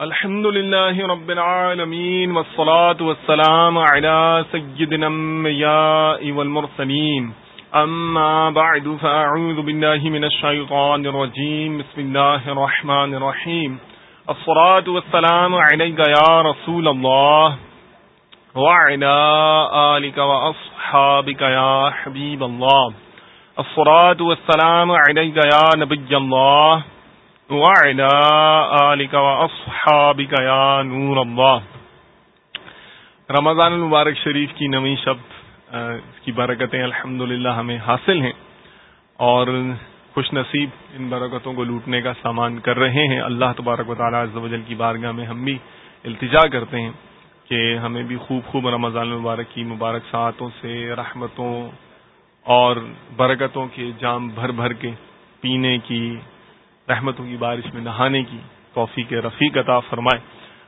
الحمد لله رب العالمين والصلاة والسلام على سيد الأنبياء والمرسلين. أما بعد، فأعوذ بالله من الشيطان الرجيم. بسم الله الرحمن الرحيم. الصلاة والسلام عليك يا رسول الله وعلى آلك وأصحابك يا حبيب الله. الصلاة والسلام عليك يا نبي الله نور اللہ رمضان المبارک شریف کی نویں شب کی برکتیں الحمد ہمیں حاصل ہیں اور خوش نصیب ان برکتوں کو لوٹنے کا سامان کر رہے ہیں۔ اللہ تبارک و تعالیٰ جل کی بارگاہ میں ہم بھی التجا کرتے ہیں کہ ہمیں بھی خوب خوب رمضان المبارک کی مبارک ساعتوں سے رحمتوں اور برکتوں کے جام بھر بھر کے پینے کی رحمتوں کی بارش میں نہانے کی توفیق کے رفیق عطا فرمائے۔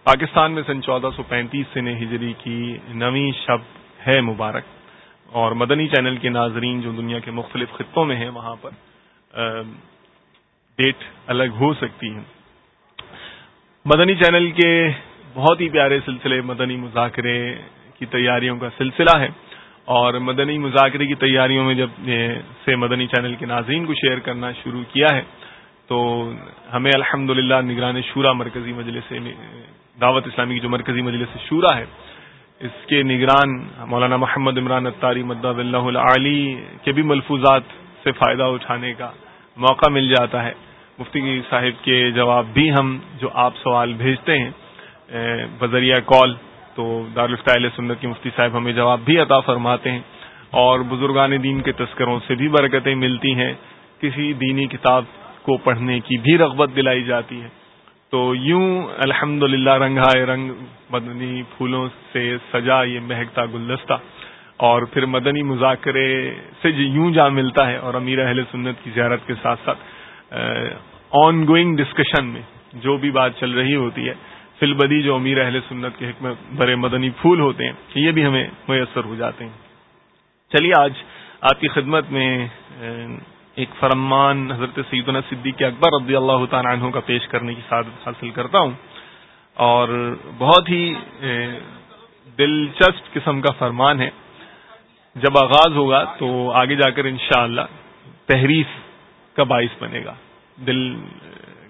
پاکستان میں سن چودہ سو پینتیس سے ہجری کی نویں شب ہے مبارک۔ اور مدنی چینل کے ناظرین جو دنیا کے مختلف خطوں میں ہیں، وہاں پر ڈیٹ الگ ہو سکتی ہے مدنی چینل کے بہت ہی پیارے سلسلے مدنی مذاکرے کی تیاریوں کا سلسلہ ہے۔ اور مدنی مذاکرے کی تیاریوں میں جب سے مدنی چینل کے ناظرین کو شیئر کرنا شروع کیا ہے تو ہمیں الحمد للہ نگران شورا مرکزی مجلس دعوت اسلامی کی جو مرکزی مجلس شورا ہے، اس کے نگران مولانا محمد عمران اطاری مد اللہ علی کے بھی ملفوظات سے فائدہ اٹھانے کا موقع مل جاتا ہے۔ مفتی صاحب کے جواب بھی ہم جو آپ سوال بھیجتے ہیں بذریعہ کال تو دارالفتہ سنت کی مفتی صاحب ہمیں جواب بھی عطا فرماتے ہیں اور بزرگان دین کے تذکروں سے بھی برکتیں ملتی ہیں۔ کسی دینی کتاب کو پڑھنے کی بھی رغبت دلائی جاتی ہے۔ تو یوں الحمد للہ رنگائے رنگ، مدنی پھولوں سے سجا یہ مہکتا گلدستہ۔ اور پھر مدنی مذاکرے سے جی یوں جا ملتا ہے اور امیر اہل سنت کی زیارت کے ساتھ ساتھ آن گوئنگ ڈسکشن میں جو بھی بات چل رہی ہوتی ہے، فل بدی جو امیر اہل سنت کے حکمت برے مدنی پھول ہوتے ہیں یہ بھی ہمیں میسر ہو جاتے ہیں۔ چلیے، آج آپ کی خدمت میں ایک فرمان حضرت سیدنا صدیق اکبر رضی اللہ تعالیٰ عنہ کا پیش کرنے کی سعادت حاصل کرتا ہوں اور بہت ہی دلچسپ قسم کا فرمان ہے۔ جب آغاز ہوگا تو آگے جا کر انشاءاللہ اللہ تحریف کا باعث بنے گا۔ دل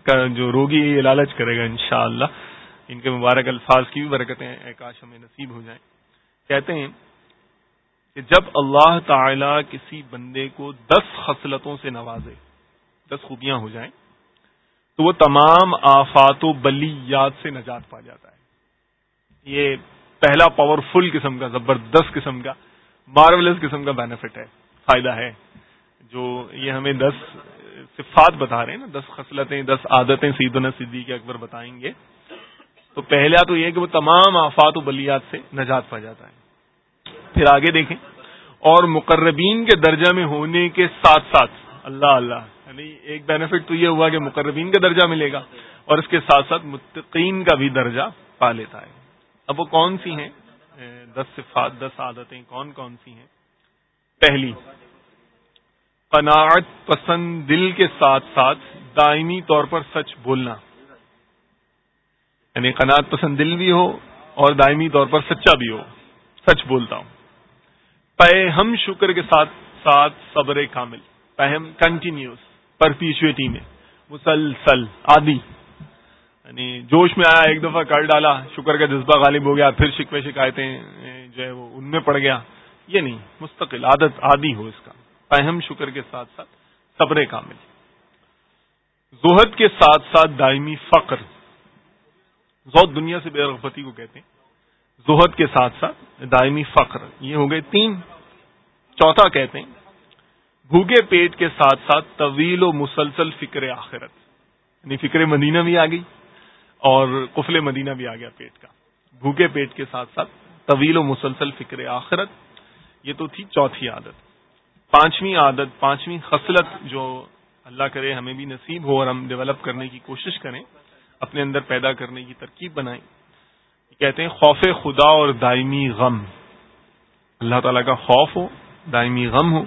کا جو روگی یہ لالچ کرے گا انشاءاللہ۔ ان کے مبارک الفاظ کی بھی برکتیں کاش ہمیں نصیب ہو جائیں۔ کہتے ہیں کہ جب اللہ تعالی کسی بندے کو دس خصلتوں سے نوازے، دس خوبیاں ہو جائیں، تو وہ تمام آفات و بلیات سے نجات پا جاتا ہے۔ یہ پہلا پاورفل قسم کا، زبردست قسم کا مارولس قسم کا بینیفٹ ہے، فائدہ ہے۔ جو یہ ہمیں دس صفات بتا رہے ہیں نا، دس خصلتیں، دس عادتیں سیدنا صدیق اکبر بتائیں گے۔ تو پہلا تو یہ کہ وہ تمام آفات و بلیات سے نجات پا جاتا ہے۔ پھر آگے دیکھیں۔ اور مقربین کے درجہ میں ہونے کے ساتھ ساتھ، اللہ اللہ یعنی ایک بینیفٹ تو یہ ہوا کہ مقربین کا درجہ ملے گا اور اس کے ساتھ ساتھ متقین کا بھی درجہ پا لیتا ہے۔ اب وہ کون سی ہیں؟ دس صفات، دس عادتیں کون کون سی ہیں؟ پہلی، قناعت پسند دل کے ساتھ ساتھ دائمی طور پر سچ بولنا۔ یعنی قناعت پسند دل بھی ہو اور دائمی طور پر سچا بھی ہو، سچ بولتا ہوں۔ پے ہم شکر کے ساتھ ساتھ صبر کامل۔ پہم کنٹینیوس پرپیچوٹی میں۔ مسلسل آدھی یعنی جوش میں آیا، ایک دفعہ کر ڈالا، شکر کا جذبہ غالب ہو گیا، پھر شکوے شکایتیں جو ہے وہ ان میں پڑ گیا۔ یہ نہیں، مستقل، عادت، عادی ہو اس کا۔ پہم شکر کے ساتھ ساتھ صبر کامل۔ زہد کے ساتھ ساتھ دائمی فقر۔ زود دنیا سے بے رغبتی کو کہتے ہیں۔ زہد کے ساتھ ساتھ دائمی فخر یہ ہو گئے تین چوتھا کہتے ہیں، بھوکے پیٹ کے ساتھ ساتھ طویل و مسلسل فکر آخرت یعنی فکر مدینہ بھی آ گئی اور قفل مدینہ بھی آ گیا پیٹ کا۔ بھوکے پیٹ کے ساتھ ساتھ طویل و مسلسل فکر آخرت، یہ تو تھی چوتھی عادت۔ پانچویں عادت، پانچویں خصلت جو اللہ کرے ہمیں بھی نصیب ہو اور ہم ڈیولپ کرنے کی کوشش کریں، اپنے اندر پیدا کرنے کی ترکیب بنائیں۔ کہتے ہیں، خوف خدا اور دائمی غم۔ اللہ تعالی کا خوف ہو دائمی غم ہو۔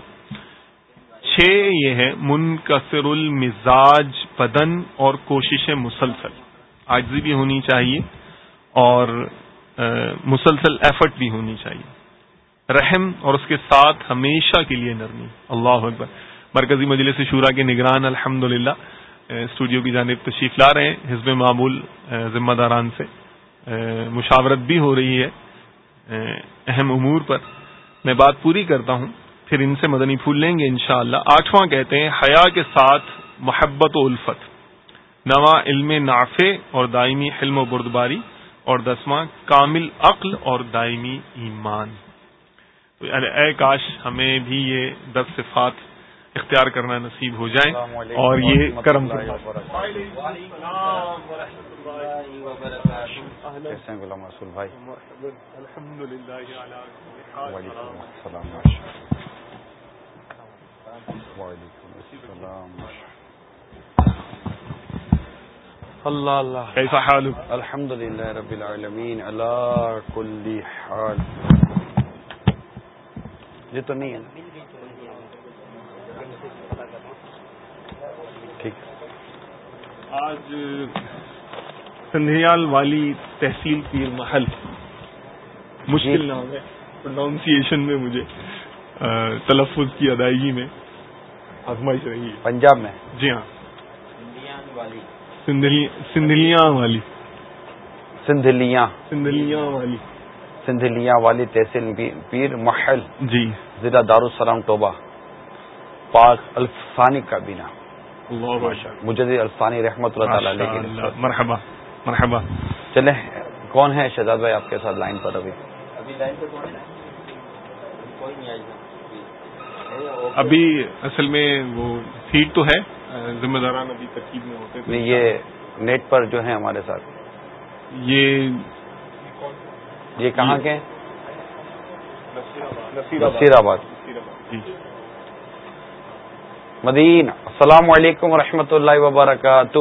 چھ یہ ہے منکسر المزاج بدن اور کوشش مسلسل۔ آجزی بھی ہونی چاہیے اور مسلسل ایفرٹ بھی ہونی چاہیے۔ رحم اور اس کے ساتھ ہمیشہ کے لیے نرمی۔ اللہ اکبر۔ مرکزی مجلس شورا کے نگران الحمد اسٹوڈیو کی جانب تشریف لا رہے ہیں۔ حزب معمول ذمہ داران سے مشاورت بھی ہو رہی ہے اہم امور پر۔ میں بات پوری کرتا ہوں، پھر ان سے مدنی پھول لیں گے انشاءاللہ۔ اللہ آٹھواں کہتے ہیں، حیا کے ساتھ محبت و الفت۔ نواں علم نافع اور دائمی علم و بردباری۔ اور دسواں، کامل عقل اور دائمی ایمان۔ اے کاش، ہمیں بھی یہ دس صفات اختیار کرنا نصیب ہو جائیں اور یہ کرم غلام رسول بھائی الحمد للہ وعلیکم السلام وعلیکم السلام اللہ۔ اللہ کیسا حال؟ الحمد للہ رب العالمین اللہ کل حال۔ یہ تو نہیں ہے آج سندھیال والی تحصیل پیر محل مشکل جی۔ نام ہے۔ پروناؤنسیشن میں مجھے تلفظ کی ادائیگی میں آزمائش رہی ہے۔ پنجاب میں۔ جی ہاں۔ سندھلیاں والی۔ سندھلیاں۔ سندھلیاں والی۔ سندھلیاں والی تحصیل پیر محل۔ جی۔ ضلع دارالسلام ٹوبا پاک الفسانی کابینہ مجھے الفانی رحمت اللہ تعالی مرحبا مرحبا۔ چلیں کون ہے شہزاد بھائی آپ کے ساتھ لائن پر ابھی؟ ابھی اصل میں وہ سیٹ تو ہے ذمہ داران ابھی ترکیب میں ہوتے یہ نیٹ پر جو ہے ہمارے ساتھ۔ یہ یہ کہاں کے نصیر آباد۔ جی۔ مدین السلام علیکم و اللہ وبرکاتہ۔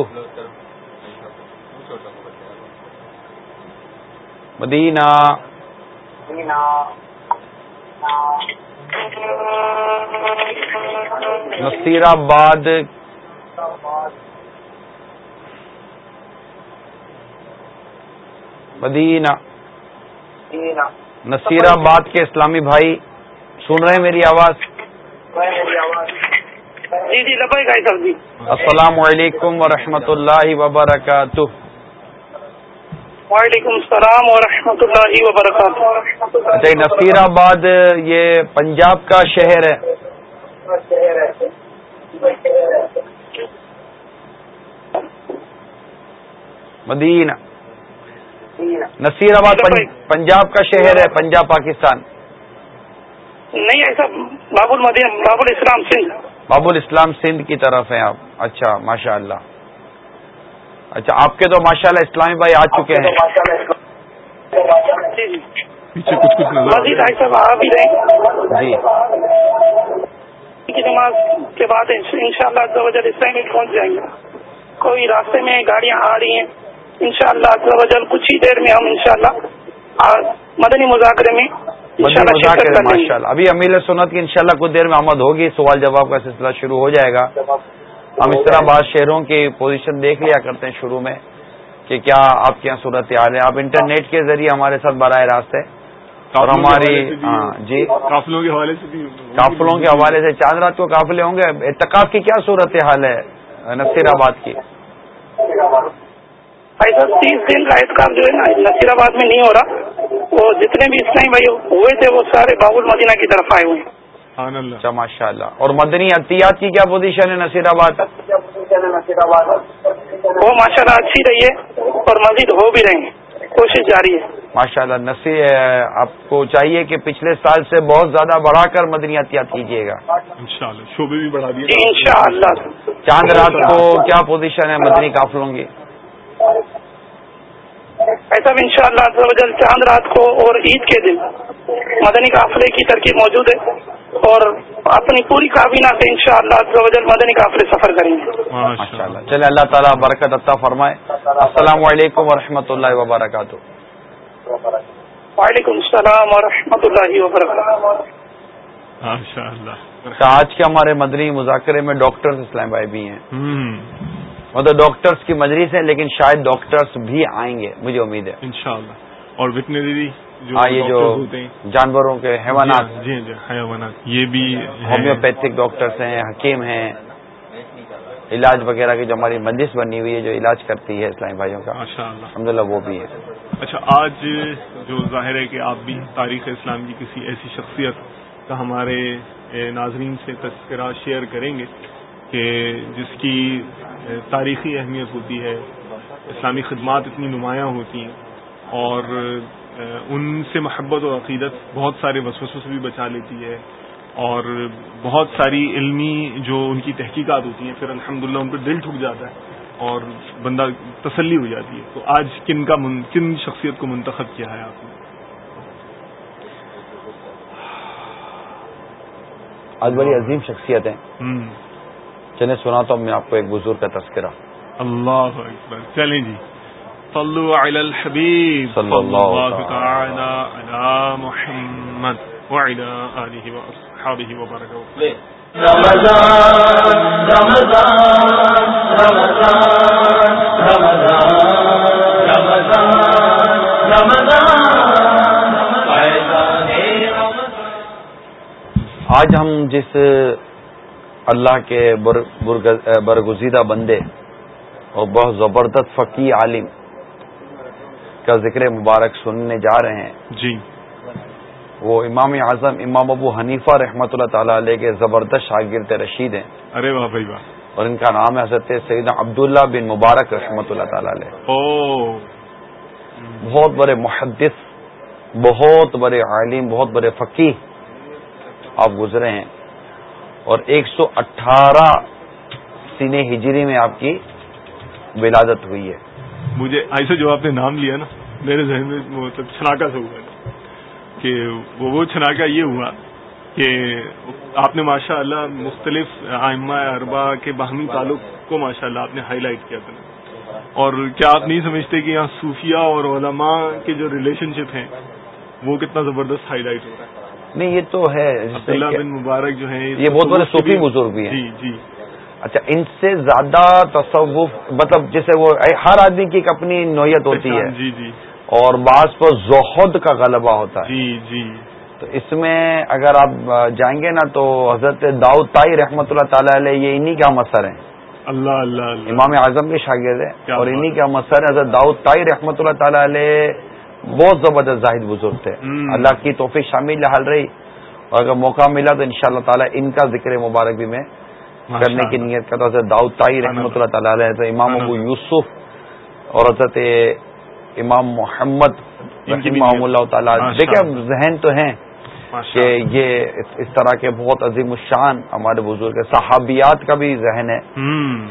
مدینہ۔ نصیر آباد مدینہ۔ نصیر آباد کے اسلامی بھائی سن رہے ہیں میری آواز۔ جی جی صاحب جی۔ السلام علیکم ورحمۃ اللہ وبرکاتہ۔ وعلیکم السلام ورحمۃ اللہ وبرکاتہ۔ اچھا نصیر آباد یہ پنجاب کا شہر ہے۔ مدینہ۔ نصیر آباد پنجاب کا شہر ہے پنجاب پاکستان۔ نہیں ایسا باب المدین باب الاسلام سنگھ باب الاسلام سندھ کی طرف ہیں آپ۔ اچھا ماشاء اللہ اچھا آپ کے تو ماشاء اللہ اسلامی بھائی آ چکے ہیں۔ پیچھے کچھ کچھ جی۔ نماز کے بعد ان شاء اللہ اسلامی پہنچ جائیں گے۔ کوئی راستے میں گاڑیاں آ رہی ہیں۔ ان شاء اللہ کچھ ہی دیر میں ہم ان شاء اللہ مدنی مذاکرے میں ماشاء اللہ ابھی امیل سنت کی انشاءاللہ کچھ دیر میں آمد ہوگی سوال جواب کا سلسلہ شروع ہو جائے گا۔ ہم اس طرح بعض شہروں کی پوزیشن دیکھ لیا کرتے ہیں شروع میں کہ کیا آپ کے یہاں صورت حال ہے۔ آپ انٹرنیٹ کے ذریعے ہمارے ساتھ براہ راست ہے اور ہماری ہاں جی۔ قافلوں کے حوالے سے قافلوں کے حوالے سے چاند رات کو قافلے ہوں گے۔ اتقاف کی کیا صورت حال ہے نصیر آباد کی؟ تیس دن کا احتکاب جو ہے نا نصیر آباد میں نہیں ہو رہا۔ وہ جتنے بھی اسلائی بھائی ہوئے تھے وہ سارے باول مدینہ کی طرف آئے ہوئے اچھا ماشاء اللہ۔ اور مدنی احتیاط کی کیا پوزیشن ہے نصیر آباد؟ وہ ماشاء اللہ اچھی رہی ہے اور مزید ہو بھی رہے ہیں۔ کوشش جاری ہے۔ ماشاء اللہ نصیر آپ کو چاہیے کہ پچھلے سال سے بہت زیادہ بڑھا کر مدنی احتیاط کیجیے گا۔ شعبے بھی بڑھا دیے ان شاء اللہ چاند رات کو کیا پوزیشن ہے مدنی قافلوں کی؟ ایسا ان شاء اللہ چاند رات کو اور عید کے دن مدنی قافلے کی ترکیب موجود ہے اور اپنی پوری کابینہ سے ان شاء اللہ مدنی قافلے سفر کریں گے۔ چلے اللہ تعالیٰ برکت عطا فرمائے۔ السلام علیکم و اللہ وبرکاتہ۔ وعلیکم السلام و اللہ وبرکاتہ۔ آج کے ہمارے مدنی مذاکرے میں ڈاکٹر اسلام بھائی بھی ہیں۔ مطلب ڈاکٹرس کی مجلس ہے لیکن شاید ڈاکٹرس بھی آئیں گے مجھے امید ہے۔ انشاءاللہ۔ اور ویٹنری ہاں یہ جو جانوروں کے حیوانات۔ جی جی حیوانات۔ یہ بھی ہومیوپیتھک ڈاکٹرس ہیں حکیم ہیں۔ علاج وغیرہ کی جو ہماری مجلس بنی ہوئی ہے جو علاج کرتی ہے اسلامی بھائیوں کا الحمد للہ وہ بھی ہے۔ اچھا آج جو ظاہر ہے کہ آپ بھی تاریخ اسلام کی کسی ایسی شخصیت کا ہمارے ناظرین سے تذکرہ شیئر کریں گے کہ جس کی تاریخی اہمیت ہوتی ہے اسلامی خدمات اتنی نمایاں ہوتی ہیں اور ان سے محبت و عقیدت بہت سارے وسوسوں سے بھی بچا لیتی ہے اور بہت ساری علمی جو ان کی تحقیقات ہوتی ہیں پھر الحمدللہ ان پہ دل ٹھک جاتا ہے اور بندہ تسلی ہو جاتی ہے۔ تو آج کن کا من کن شخصیت کو منتخب کیا ہے آپ نے؟ آج بڑی عظیم شخصیت ہے چلے سنا تو میں آپ کو ایک بزرگ کا تذکرہ۔ اللہ اکبر۔ چلیں جی۔ صلو علی الحبیب۔ صلی اللہ تعالی علی محمد وعلی آلہ وبرکہ رمضان رمضان رمضان۔ آج ہم جس اللہ کے برگزیدہ بندے اور بہت زبردست فقی عالم کا ذکر مبارک سننے جا رہے ہیں۔ جی۔ وہ امام اعظم امام ابو حنیفہ رحمۃ اللہ تعالی علیہ کے زبردست شاگرد رشید ہیں۔ ارے واہ بھائی واہ۔ اور ان کا نام ہے حضرت سیدنا عبداللہ بن مبارک رحمۃ اللہ تعالی علیہ۔ او۔ بہت بڑے محدث بہت بڑے عالم بہت بڑے فقی آپ گزرے ہیں۔ اور ایک سو اٹھارہ سینے ہجری میں آپ کی ولادت ہوئی ہے۔ مجھے ایسے جو آپ نے نام لیا نا، میرے ذہن میں مطلب چھناکا سے ہوا کہ وہ وہ چھناکا یہ ہوا کہ آپ نے ماشاء اللہ مختلف آئمہ اربا کے باہمی تعلق کو ماشاء اللہ آپ نے ہائی لائٹ کیا تھا۔ اور کیا آپ نہیں سمجھتے کہ یہاں صوفیہ اور علماء کے جو ریلیشن شپ ہیں، وہ کتنا زبردست ہائی لائٹ ہو رہا ہے؟ نہیں یہ تو ہے۔ عبداللہ بن مبارک جو ہے یہ بہت بڑے صوفی بزرگ بھی ہیں۔ جی جی۔ اچھا ان سے زیادہ تصوف مطلب جیسے وہ ہر آدمی کی ایک اپنی نوعیت ہوتی ہے۔ جی جی۔ اور بعض پر زہد کا غلبہ ہوتا ہے۔ جی جی۔ تو اس میں اگر آپ جائیں گے نا تو حضرت داؤد تائی رحمۃ اللہ تعالی علیہ یہ انہی کا مسر ہیں؟ اللہ اللہ امام اعظم کے شاگرد ہیں اور انہی کا مسر ہے حضرت داؤد تائی رحمۃ اللہ تعالی علیہ بہت زبردست زاہد بزرگ تھے۔ اللہ کی توفیق شامل حال رہی۔ اور اگر موقع ملا تو ان شاء اللہ تعالیٰ ان کا ذکر مبارک بھی میں کرنے کی نیت کرتا حضرت داؤد تائی رحمۃ اللہ تعالیٰ علیہ امام ابو یوسف اور حضرت امام محمد محمد اللہ تعالیٰ۔ دیکھیں ذہن تو ہیں کہ یہ اس طرح کے بہت عظیم الشان ہمارے بزرگ صحابیات کا بھی ذہن ہے۔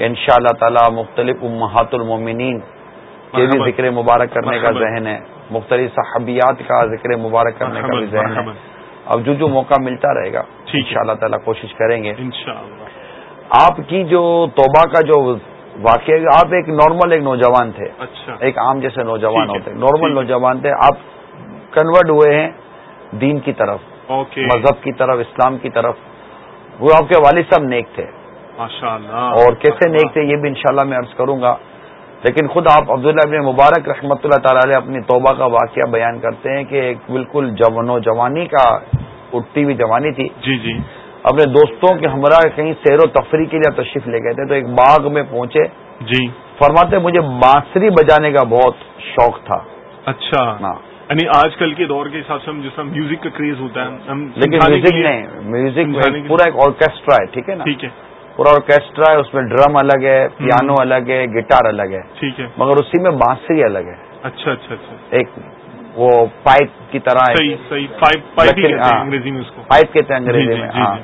ان شاء اللہ تعالیٰ مختلف امہات المومنین کے بھی ذکر مبارک کرنے کا ذہن ہے مختلف صحابیات کا ذکر مبارک کرنے کا بھی ذہن ہے۔ اب جو جو موقع ملتا رہے گا ان شاء اللہ تعالیٰ کوشش کریں گے۔ آپ کی جو توبہ کا جو واقعہ آپ ایک نارمل ایک نوجوان تھے۔ اچھا۔ ایک عام جیسے نوجوان ہوتے۔ نارمل نوجوان تھے۔ آپ کنورٹ ہوئے ہیں دین کی طرف مذہب کی طرف اسلام کی طرف۔ وہ آپ کے والد صاحب نیک تھے۔ اور کیسے نیک تھے یہ بھی انشاءاللہ میں عرض کروں گا۔ لیکن خود آپ عبداللہ ابن مبارک رحمۃ اللہ تعالی علیہ اپنی توبہ کا واقعہ بیان کرتے ہیں کہ ایک بالکل نوجوانی کا اٹھتی ہوئی جوانی تھی۔ جی جی۔ اپنے دوستوں کے ہمراہ کہیں سیر و تفریح کے لیے تشریف لے گئے تھے تو ایک باغ میں پہنچے۔ جی۔ فرماتے مجھے بانسری بجانے کا بہت شوق تھا۔ اچھا۔ ہاں۔ یعنی آج کل کے دور کے حساب سے ہم جس میوزک کا کریز ہوتا ہے لیکن میوزک نہیں میوزک پورا ایک آرکیسٹرا ہے ٹھیک ہے نا؟ ٹھیک ہے۔ پورا آرکیسٹرا ہے اس میں ڈرم الگ ہے پیانو الگ ہے گٹار الگ ہے۔ ٹھیک ہے۔ مگر اسی میں بانسری الگ ہے۔ اچھا اچھا اچھا۔ ایک وہ پائپ کی طرح پائپ کہتے ہیں انگریزی میں ہاں۔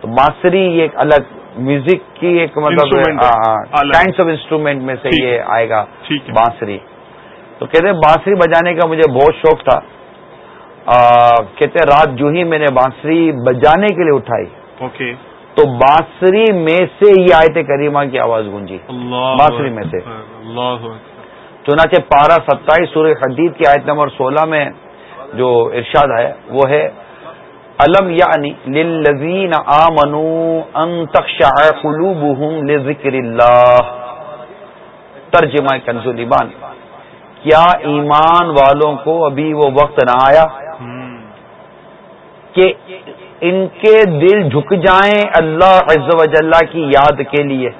تو بانسری یہ ایک الگ میوزک کی ایک مطلب کائنڈس آف انسٹرومینٹ میں سے یہ آئے گا بانسری۔ تو کہتے بانسری بجانے کا مجھے بہت شوق تھا۔ کہتے رات جو ہی میں نے بانسری بجانے کے لیے اٹھائی۔ تو بانسری میں سے یہ آیت کریمہ کی آواز گونجی۔ بانسری میں سے۔ چنانچہ پارہ ستائیس سورہ حدید کی آیت نمبر سولہ میں جو ارشاد ہے وہ ہے الم یعنی للذین آمنوا ان تخشع قلوبهم لذکر اللہ۔ ترجمہ کنزولیبان کیا ایمان والوں کو ابھی وہ وقت نہ آیا کہ ان کے دل جھک جائیں اللہ عز و جلہ کی یاد کے لیے۔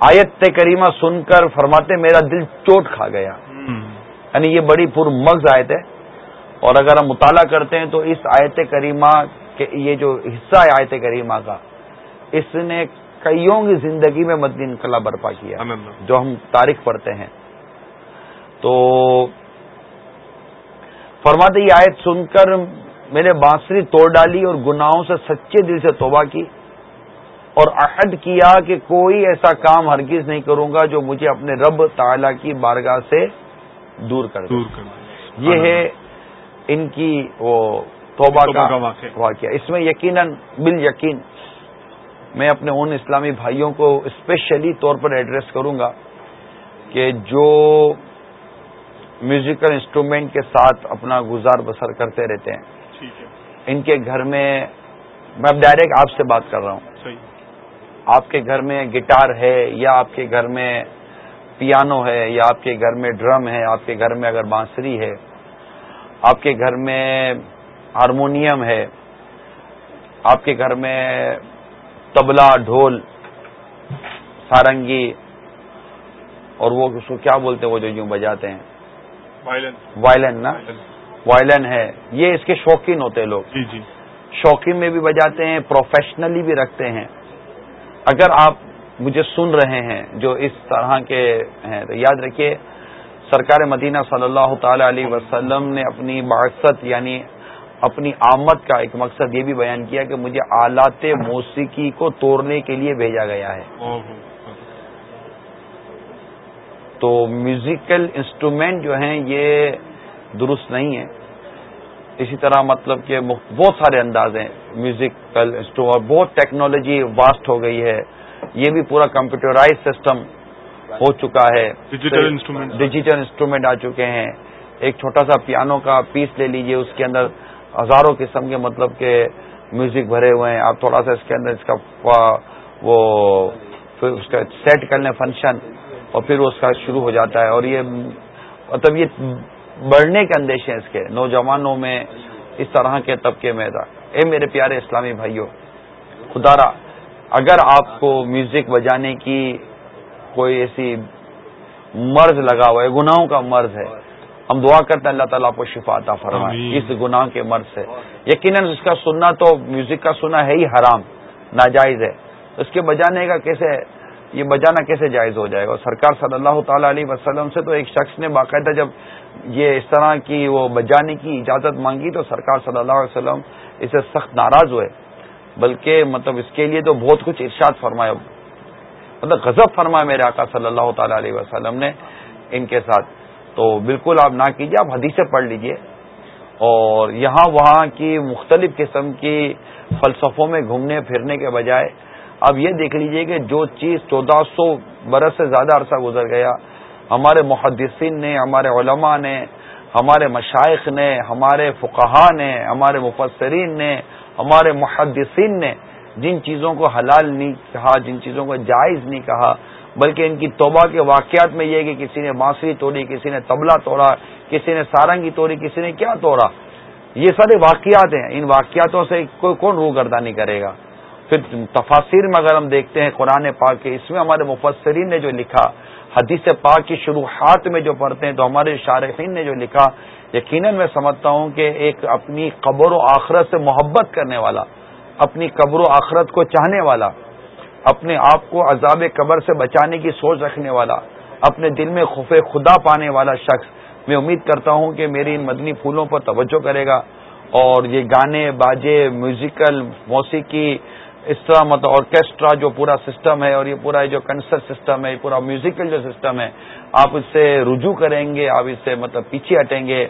آیت کریمہ سن کر فرماتے میرا دل چوٹ کھا گیا۔ یعنی یہ بڑی پر مغز آیت ہے۔ اور اگر ہم مطالعہ کرتے ہیں تو اس آیت کریمہ کے یہ جو حصہ ہے آیت کریمہ کا اس نے کئیوں کی زندگی میں مدنی انقلاب برپا کیا۔ جو ہم تاریخ پڑھتے ہیں۔ تو فرماتے یہ آیت سن کر میں نے بانسری توڑ ڈالی اور گناہوں سے سچے دل سے توبہ کی اور عہد کیا کہ کوئی ایسا کام ہرگز نہیں کروں گا جو مجھے اپنے رب تعالی کی بارگاہ سے دور کر دور کر یہ ہے ان کی وہ توبہ کا واقعہ۔ اس میں یقیناً بال یقین میں اپنے ان اسلامی بھائیوں کو اسپیشلی طور پر ایڈریس کروں گا کہ جو میوزیکل انسٹرومنٹ کے ساتھ اپنا گزار بسر کرتے رہتے ہیں۔ ان کے گھر میں میں اب ڈائریکٹ آپ سے بات کر رہا ہوں۔ آپ کے گھر میں گٹار ہے یا آپ کے گھر میں پیانو ہے یا آپ کے گھر میں ڈرم ہے آپ کے گھر میں اگر بانسری ہے آپ کے گھر میں ہارمونیم ہے آپ کے گھر میں تبلا ڈھول سارنگی اور وہ اس کو کیا بولتے ہیں؟ وہ جو یوں بجاتے ہیں۔ وائلن نا؟ وائلن ہے یہ اس کے شوقین ہوتے لوگ۔ جی جی۔ شوقین میں بھی بجاتے ہیں پروفیشنلی بھی رکھتے ہیں۔ اگر آپ مجھے سن رہے ہیں جو اس طرح کے ہیں تو یاد رکھیے سرکار مدینہ صلی اللہ تعالی علیہ وسلم نے اپنی مقصد یعنی اپنی آمد کا ایک مقصد یہ بھی بیان کیا کہ مجھے آلات موسیقی کو توڑنے کے لیے بھیجا گیا ہے۔ تو میوزیکل انسٹرومینٹ جو ہیں یہ درست نہیں ہے۔ اسی طرح مطلب کہ بہت سارے انداز ہیں۔ میوزیکل انسٹرومنٹ بہت ٹیکنالوجی واسٹ ہو گئی ہے۔ یہ بھی پورا کمپیوٹرائز سسٹم ہو چکا ہے۔ ڈیجیٹل انسٹرومینٹ آ چکے ہیں۔ ایک چھوٹا سا پیانو کا پیس لے لیجیے۔ اس کے اندر ہزاروں قسم کے مطلب کہ میوزک بھرے ہوئے ہیں۔ آپ تھوڑا سا اس کے اندر اس کا وہ پھر اس کا سیٹ کر لیں فنکشن اور پھر اس کا شروع ہو جاتا ہے۔ اور یہ مطلب یہ بڑھنے کے اندیشے ہیں اس کے نوجوانوں میں اس طرح کے طبقے میں تھا۔ اے میرے پیارے اسلامی بھائیوں خدارا اگر آپ کو میوزک بجانے کی کوئی ایسی مرض لگا ہوا ہے گناہوں کا مرض ہے ہم دعا کرتے ہیں اللہ تعالیٰ کو شفا عطا فرمائے۔ اس گناہ کے مرض سے۔ یقیناً اس کا سننا تو میوزک کا سننا ہے ہی حرام ناجائز ہے۔ اس کے بجانے کا کیسے یہ بجانا کیسے جائز ہو جائے گا؟ سرکار صلی اللہ تعالی علیہ وسلم سے تو ایک شخص نے باقاعدہ جب یہ اس طرح کی وہ بجانے کی اجازت مانگی تو سرکار صلی اللہ علیہ وسلم اسے سخت ناراض ہوئے۔ بلکہ مطلب اس کے لیے تو بہت کچھ ارشاد فرمایا۔ مطلب غضب فرمایا میرے آقا صلی اللہ تعالی علیہ وسلم نے ان کے ساتھ۔ تو بالکل آپ نہ کیجیے، آپ حدیثیں پڑھ لیجیے اور یہاں وہاں کی مختلف قسم کی فلسفوں میں گھومنے پھرنے کے بجائے اب یہ دیکھ لیجیے کہ جو چیز چودہ سو برس سے زیادہ عرصہ گزر گیا ہمارے محدثین نے، ہمارے علماء نے، ہمارے مشائق نے، ہمارے فقہا نے، ہمارے مفسرین نے، ہمارے محدثین نے جن چیزوں کو حلال نہیں کہا، جن چیزوں کو جائز نہیں کہا، بلکہ ان کی توبہ کے واقعات میں یہ کہ کسی نے بانسری توڑی، کسی نے تبلا توڑا، کسی نے سارنگی توڑی، کسی نے کیا توڑا، یہ سارے واقعات ہیں۔ ان واقعاتوں سے کوئی کون روح گردانی کرے گا؟ پھر تفاصر میں اگر ہم دیکھتے ہیں قرآن پاک کے، اس میں ہمارے مفسرین نے جو لکھا حدیث پاک کی شروحات میں جو پڑھتے ہیں تو ہمارے شارقین نے جو لکھا، یقیناً میں سمجھتا ہوں کہ ایک اپنی قبر و آخرت سے محبت کرنے والا، اپنی قبر و آخرت کو چاہنے والا، اپنے آپ کو عذاب قبر سے بچانے کی سوچ رکھنے والا، اپنے دل میں خف خدا پانے والا شخص، میں امید کرتا ہوں کہ میری ان مدنی پھولوں پر توجہ کرے گا اور یہ گانے، باجے، میوزیکل، موسیقی اس طرح مطلب آرکیسٹرا جو پورا سسٹم ہے اور یہ پورا جو کنسرٹ سسٹم ہے پورا میوزیکل جو سسٹم ہے، آپ اس سے رجوع کریں گے، آپ اس سے مطلب پیچھے ہٹیں گے،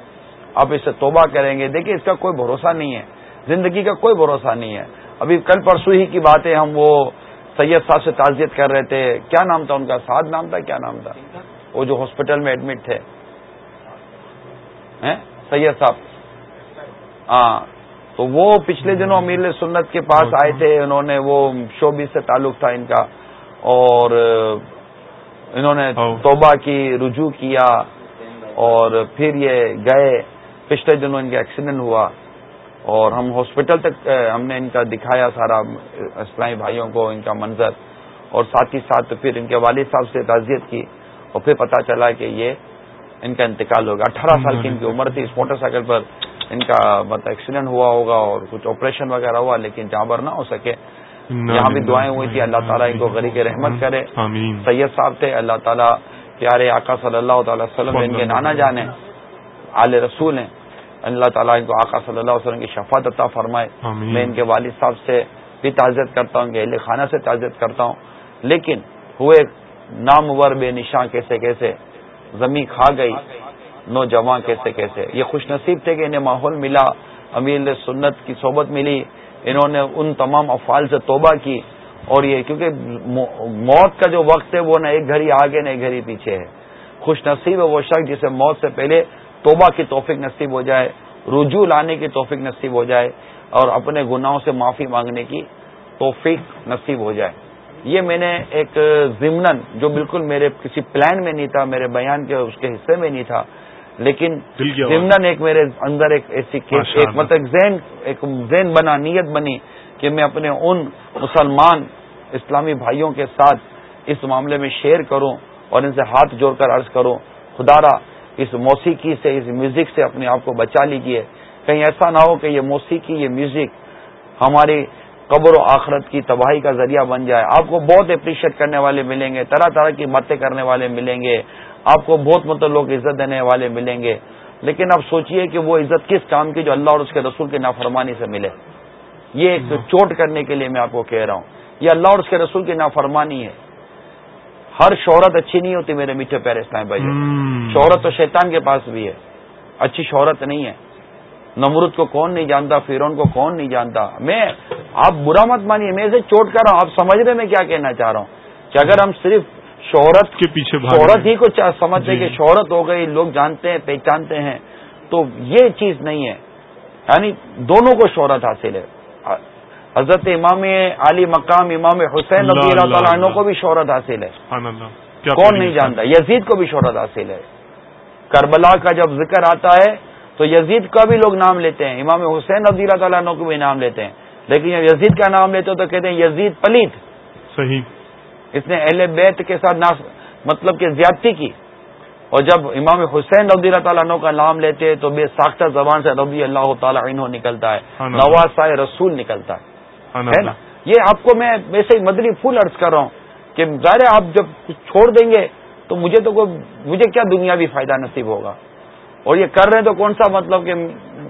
آپ اس سے توبہ کریں گے۔ دیکھیے، اس کا کوئی بھروسہ نہیں ہے۔ زندگی کا کوئی بھروسہ نہیں ہے۔ ابھی کل پرسوں ہی کی بات ہے ہم وہ سید صاحب سے تعزیت کر رہے تھے۔ کیا نام تھا ان کا؟ سعد نام تھا؟ کیا نام تھا؟ وہ جو ہاسپٹل میں ایڈمٹ تھے۔ سید صاحب۔ ہاں۔ تو وہ پچھلے دنوں امیر سنت کے پاس آئے تھے انہوں نے وہ شوبی سے تعلق تھا ان کا اور انہوں نے توبہ کی رجوع کیا اور پھر یہ گئے۔ پچھلے دنوں ان کا ایکسیڈنٹ ہوا اور ہم ہاسپٹل تک ہم نے ان کا دکھایا سارا اسلامی بھائیوں کو ان کا منظر اور ساتھ ہی ساتھ پھر ان کے والد صاحب سے تعزیت کی اور پھر پتا چلا کہ یہ ان کا انتقال ہوگا۔ اٹھارہ سال کی ان کی عمر تھی اس موٹر سائیکل پر ان کا مطلب ایکسیڈنٹ ہوا ہوگا اور کچھ آپریشن وغیرہ ہوا لیکن جانور نہ ہو سکے یہاں بھی دعائیں ہوئی تھی اللہ تعالیٰ ان کو غریب رحمت کرے۔ سید صاحب تھے اللہ تعالیٰ پیارے آقا صلی اللہ تعالی وسلم ان کے نانا جانے آل رسول ہیں۔ اللہ تعالیٰ ان کو آقا صلی اللہ علیہ وسلم کی شفاعت عطا فرمائے۔ میں ان کے والد صاحب سے بھی تعزیت کرتا ہوں کہ اہل خانہ سے تعزیت کرتا ہوں۔ لیکن ہوئے نامور بے نشاں کیسے کیسے زمین کھا گئی۔ نوجوان کیسے کیسے۔ یہ خوش نصیب تھے کہ انہیں ماحول ملا، امیر سنت کی صحبت ملی، انہوں نے ان تمام افعال سے توبہ کی اور یہ کیونکہ موت کا جو وقت ہے وہ نہ ایک گھڑی آگے نہ ایک گھڑی پیچھے ہے۔ خوش نصیب ہے وہ شخص جسے موت سے پہلے توبہ کی توفیق نصیب ہو جائے، رجوع لانے کی توفیق نصیب ہو جائے اور اپنے گناہوں سے معافی مانگنے کی توفیق نصیب ہو جائے۔ یہ میں نے ایک ضمن جو بالکل میرے کسی پلان میں نہیں تھا، میرے بیان کے اس کے حصے میں نہیں تھا لیکن ضمن ایک میرے اندر ایک ایسی ایک مطلب ذہن ایک ذہن بنا نیت بنی کہ میں اپنے ان مسلمان اسلامی بھائیوں کے ساتھ اس معاملے میں شیئر کروں اور ان سے ہاتھ جوڑ کر عرض کروں خدارا اس موسیقی سے اس میوزک سے اپنے آپ کو بچا لیجیے کہیں ایسا نہ ہو کہ یہ موسیقی یہ میوزک ہماری قبر و آخرت کی تباہی کا ذریعہ بن جائے۔ آپ کو بہت اپریشیٹ کرنے والے ملیں گے طرح طرح کی باتیں کرنے والے ملیں گے۔ آپ کو بہت مطلب لوگ عزت دینے والے ملیں گے۔ لیکن آپ سوچئے کہ وہ عزت کس کام کی جو اللہ اور اس کے رسول کی نافرمانی سے ملے۔ یہ ایک چوٹ کرنے کے لیے میں آپ کو کہہ رہا ہوں۔ یہ اللہ اور اس کے رسول کی نافرمانی ہے۔ ہر شہرت اچھی نہیں ہوتی میرے میٹھے پیارے اسلام بھائی۔ شہرت تو شیطان کے پاس بھی ہے۔ اچھی شہرت نہیں ہے۔ نمرود کو کون نہیں جانتا فرون کو کون نہیں جانتا؟ میں آپ برا مت مانیے میں اسے چوٹ کر رہا ہوں۔ آپ سمجھ رہے میں کیا کہنا چاہ رہا ہوں؟ کہ اگر ہم صرف شہرت کے پیچھے شہرت ہی کو سمجھتے کہ جی۔ شہرت ہو گئی لوگ جانتے ہیں پہچانتے ہیں۔ تو یہ چیز نہیں ہے۔ یعنی دونوں کو شہرت حاصل ہے۔ حضرت امام علی مقام امام حسین رضی اللہ تعالیٰ عنہ کو بھی شہرت حاصل ہے۔ کون نہیں جانتا؟ یزید کو بھی شہرت حاصل ہے۔ کربلا کا جب ذکر آتا ہے تو یزید کا بھی لوگ نام لیتے ہیں۔ امام حسین رضی اللہ تعالیٰ عنہ کو بھی نام لیتے ہیں۔ لیکن جب یزید کا نام لیتے ہو تو کہتے ہیں یزید پلیت۔ صحیح۔ اس نے اہل بیت کے ساتھ مطلب کہ زیادتی کی۔ اور جب امام حسین رضی اللہ تعالیٰ عنہ کا نام لیتے تو بے ساختہ زبان سے رضی اللہ تعالیٰ عنہ نکلتا ہے۔ نواز رسول نکلتا ہے۔ ہے نا؟ یہ آپ کو میں ویسے ہی مدنی پھول ارض کر رہا ہوں کہ ظاہر آپ جب چھوڑ دیں گے تو مجھے تو مجھے کیا دنیا بھی فائدہ نصیب ہوگا؟ اور یہ کر رہے ہیں تو کون سا مطلب کہ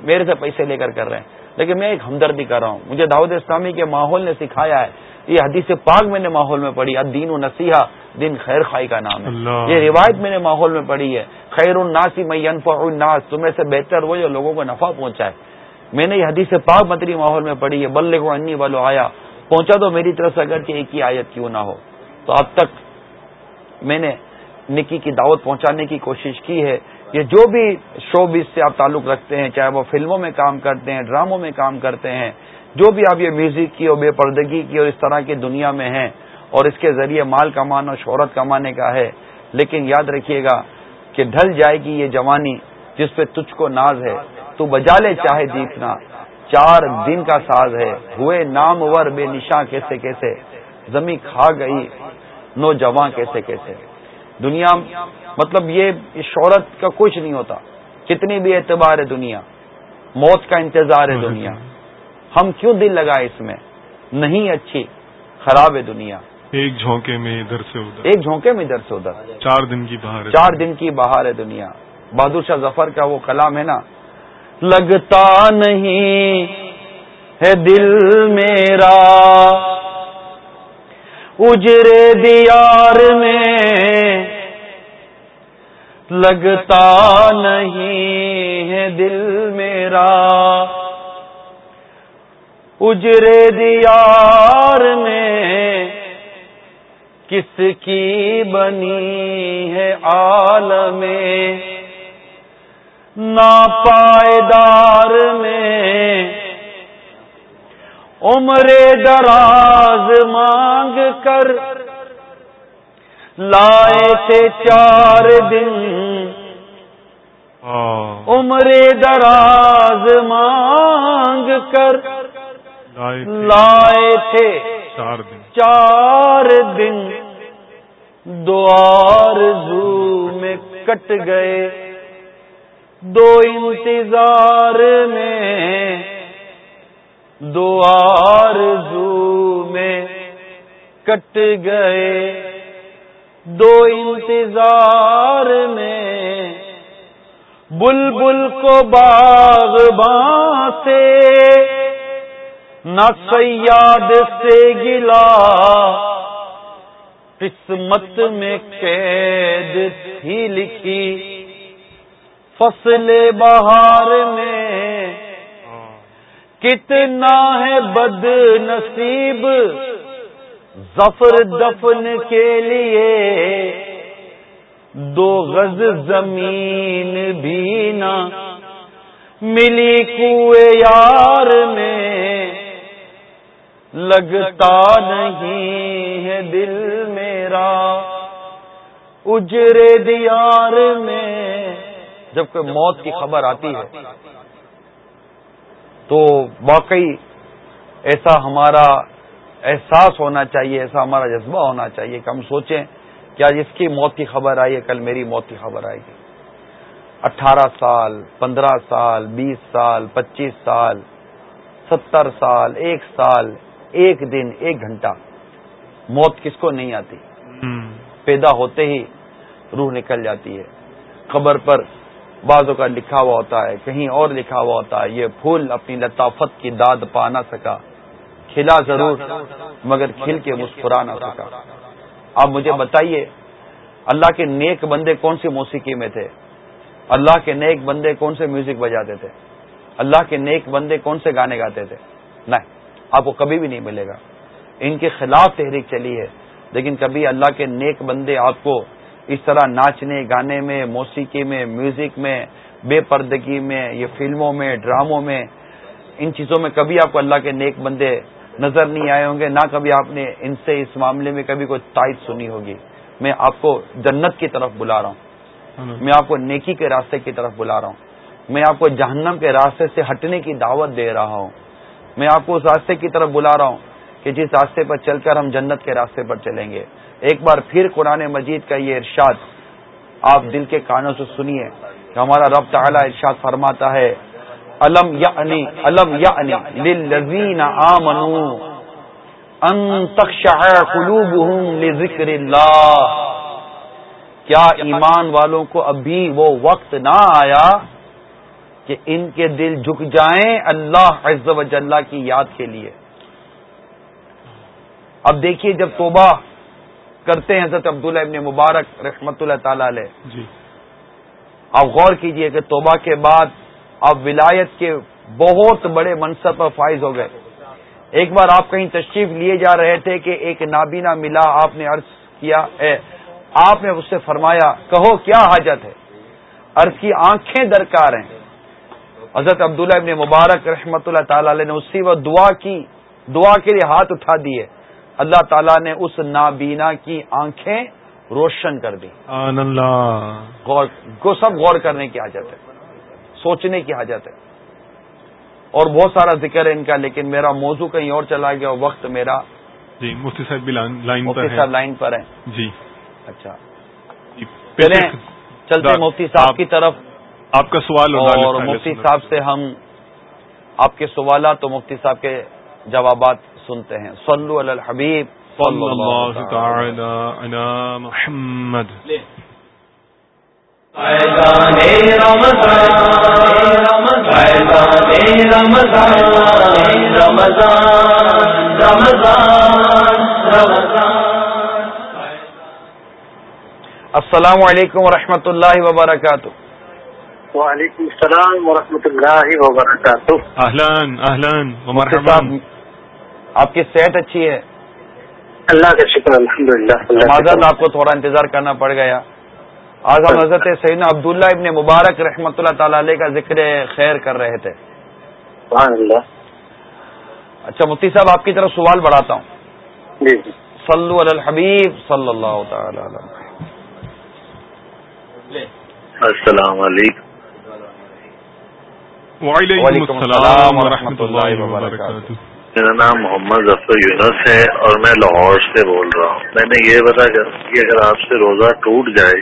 میرے سے پیسے لے کر کر رہے ہیں؟ لیکن میں ایک ہمدردی کر رہا ہوں۔ مجھے داود اسلامی کے ماحول نے سکھایا ہے یہ حدیث پاک میں نے ماحول میں پڑھی دین و نصیحہ دن خیر خائی کا نام ہے۔ یہ روایت میں نے ماحول میں پڑھی ہے۔ خیر الناسی میں الناس تمہیں سے بہتر وہ جو لوگوں کو نفع پہنچائے۔ میں نے یہ حدیث پاک مدری ماحول میں پڑھی ہے۔ بلے کو انی والو آیا۔ پہنچا تو میری طرف سے اگر کہ ایک ہی آیت کیوں نہ ہو۔ تو اب تک میں نے نکی کی دعوت پہنچانے کی کوشش کی ہے یہ جو بھی شو بیس سے آپ تعلق رکھتے ہیں چاہے وہ فلموں میں کام کرتے ہیں ڈراموں میں کام کرتے ہیں جو بھی آپ یہ میوزک کی اور بے پردگی کی اور اس طرح کی دنیا میں ہیں اور اس کے ذریعے مال کمانا شہرت کمانے کا ہے، لیکن یاد رکھیے گا کہ ڈھل جائے گی یہ جوانی جس پہ تجھ کو ناز ہے، تو بجا لے چاہے جیتنا چار دن کا ساز ہے۔ ہوئے نامور بے نشاں کیسے کیسے؟ زمین کھا گئی نوجوان کیسے کیسے؟ دنیا مطلب یہ شہرت کا کچھ نہیں ہوتا۔ کتنی بھی اعتبار ہے دنیا، موت کا انتظار ہے دنیا۔ ہم کیوں دل لگائے اس میں؟ نہیں اچھی خراب ہے دنیا۔ ایک جھونکے میں ادھر سے ادھر۔ ایک جھونکے میں ادھر سے ادھر۔ چار دن کی بہار چار دن کی بہار ہے دنیا۔ بہادر شاہ ظفر کا وہ کلام ہے نا لگتا نہیں ہے دل میرا۔ اجرے دیار میں لگتا نہیں ہے دل میرا۔ اجرے دیار میں کس کی بنی ہے عالم میں ناپائیدار میں عمر دراز مانگ کر لائے تھے چار دن عمر دراز مانگ کر لائے تھے۔ چار دن۔ چار دن۔ آرزو میں کٹ گئے۔ دو انتظار میں۔ دو آرزو میں کٹ گئے۔ دو انتظار میں۔ بلبل کو باغ سے نہ سیاد سے گلا۔ قسمت میں قید تھی لکھی۔ فصل بہار میں۔ کتنا ہے بد نصیب۔ ظفر دفن کے لیے۔ دو غز زمین بھی نہ ملی کوئے یار میں۔ لگتا نہیں ہے دل میرا۔ اجرے دیار میں جب کوئی موت کی خبر آتی ہے تو واقعی ایسا ہمارا احساس ہونا چاہیے ایسا ہمارا جذبہ ہونا چاہیے کہ ہم سوچیں کہ آج اس کی موت کی خبر آئی ہے؟ کل میری موت کی خبر آئے گی اٹھارہ سال پندرہ سال بیس سال پچیس سال ستر سال ایک سال ایک دن ایک گھنٹہ۔ موت کس کو نہیں آتی۔ پیدا ہوتے ہی روح نکل جاتی ہے۔ خبر پر بعضوں کا لکھا ہوا ہوتا ہے کہیں اور لکھا ہوا ہوتا ہے یہ پھول اپنی لطافت کی داد پا نہ سکا۔ کھلا ضرور مگر کھل کے مسکرا نہ سکا۔ آپ مجھے بتائیے اللہ کے نیک بندے کون سی موسیقی میں تھے؟ اللہ کے نیک بندے کون سے میوزک بجاتے تھے؟ اللہ کے نیک بندے کون سے گانے گاتے تھے؟ نہیں۔ آپ کو کبھی بھی نہیں ملے گا۔ ان کے خلاف تحریک چلی ہے لیکن کبھی اللہ کے نیک بندے آپ کو اس طرح ناچنے گانے میں موسیقی میں میوزک میں بے پردگی میں یہ فلموں میں ڈراموں میں ان چیزوں میں کبھی آپ کو اللہ کے نیک بندے نظر نہیں آئے ہوں گے نہ کبھی آپ نے ان سے اس معاملے میں کبھی کوئی تائید سنی ہوگی۔ میں آپ کو جنت کی طرف بلا رہا ہوں۔ میں آپ کو نیکی کے راستے کی طرف بلا رہا ہوں۔ میں آپ کو جہنم کے راستے سے ہٹنے کی دعوت دے رہا ہوں۔ میں آپ کو اس راستے کی طرف بلا رہا ہوں کہ جس راستے پر چل کر ہم جنت کے راستے پر چلیں گے۔ ایک بار پھر قرآن مجید کا یہ ارشاد آپ دل کے کانوں سے سنیے کہ ہمارا رب تعالی ارشاد فرماتا ہے، الم یعنی الم یعنی للذین آمنوا ان تخشع قلوبهم لذکر اللہ۔ کیا ایمان والوں کو ابھی وہ وقت نہ آیا کہ ان کے دل جھک جائیں اللہ عز و جلہ کی یاد کے لیے۔ اب دیکھیے جب توبہ کرتے ہیں حضرت عبداللہ ابن مبارک رحمت اللہ تعالی علیہ۔ جی۔ آپ غور کیجیے کہ توبہ کے بعد آپ ولایت کے بہت بڑے منصب پر فائز ہو گئے۔ ایک بار آپ کہیں تشریف لیے جا رہے تھے کہ ایک نابینا ملا آپ نے عرض کیا ہے آپ نے اس سے فرمایا کہو کیا حاجت ہے؟ عرض کی آنکھیں درکار ہیں۔ حضرت عبداللہ ابن مبارک رحمت اللہ تعالی علیہ نے اسی وقت دعا کی دعا کے لیے ہاتھ اٹھا دیے۔ اللہ تعالیٰ نے اس نابینا کی آنکھیں روشن کر دی غور سب غور کرنے کی حاجت ہے سوچنے کی حاجت ہے۔ اور بہت سارا ذکر ہے ان کا لیکن میرا موضوع کہیں اور چلا گیا وقت میرا جی مفتی صاحب بھی لائن مفتی صاحب لائن پر ہیں۔ جی۔ اچھا۔ جی، چلیں چلتے مفتی صاحب کی طرف۔ آپ کا سوال اور مفتی صاحب سے ہم آپ کے سوالات تو مفتی صاحب کے جوابات سنتے ہیں صلو علی الحبیب صلی اللہ تعالی علی محمد السلام علیکم ورحمۃ اللہ وبرکاتہ وعلیکم السلام ورحمۃ اللہ وبرکاتہ۔ اہلان اہلان صاحب آپ کی صحت اچھی ہے؟ اللہ کا شکر الحمد للہ معذرت آپ کو تھوڑا انتظار کرنا پڑ گیا۔ آج ہم حضرت سیدنا عبداللہ ابن مبارک رحمۃ اللہ تعالی علیہ کا ذکر خیر کر رہے تھے۔ اللہ۔ اچھا مفتی صاحب آپ کی طرف سوال بڑھاتا ہوں۔ جی۔ صلو علی الحبیب صلی اللہ تعالی السلام علیکم۔ وعلیکم السلام ورحمۃ اللہ وبرکاتہ۔ میرا نام محمد ظفر یونس ہے اور میں لاہور سے بول رہا ہوں۔ میں نے یہ بتا کہ اگر آپ سے روزہ ٹوٹ جائے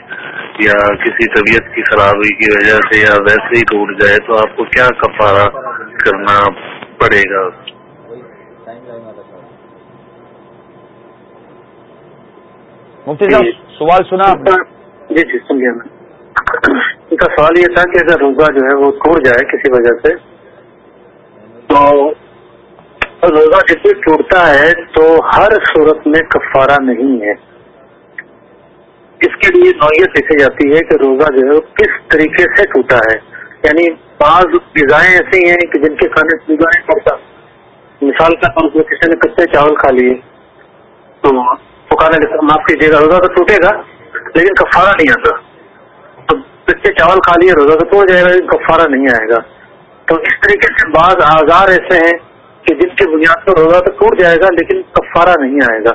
یا کسی طبیعت کی خرابی کی وجہ سے یا ویسے ہی ٹوٹ جائے تو آپ کو کیا کفارہ کرنا پڑے گا؟ مفتی صاحب سوال سنا۔ جی جی میں ان کا سوال یہ تھا کہ اگر روزہ جو ہے وہ ٹوٹ جائے کسی وجہ سے، تو روزہ جس بھی ٹوٹتا ہے تو ہر صورت میں کفارہ نہیں ہے۔ اس کے لیے نوعیت دیکھی جاتی ہے کہ روزہ جو ہے وہ کس طریقے سے ٹوٹا ہے۔ یعنی بعض غذائیں ایسی ہیں کہ جن کے کھانے سے نہیں پڑتا۔ مثال کا طور پر کسی نے کچے چاول کھا لیے، تو پکانے معاف کیجیے گا، روزہ تو ٹوٹے گا، لیکن کفارہ نہیں آتا۔ تو کچے چاول کھا لیے روزہ تو ٹوٹ جائے گا لیکن کفارہ نہیں آئے گا۔ تو اس طریقے سے بعض آزار ایسے ہیں کہ جن کی بنیاد پر روزہ تو ٹوٹ جائے گا، لیکن کفارہ نہیں آئے گا۔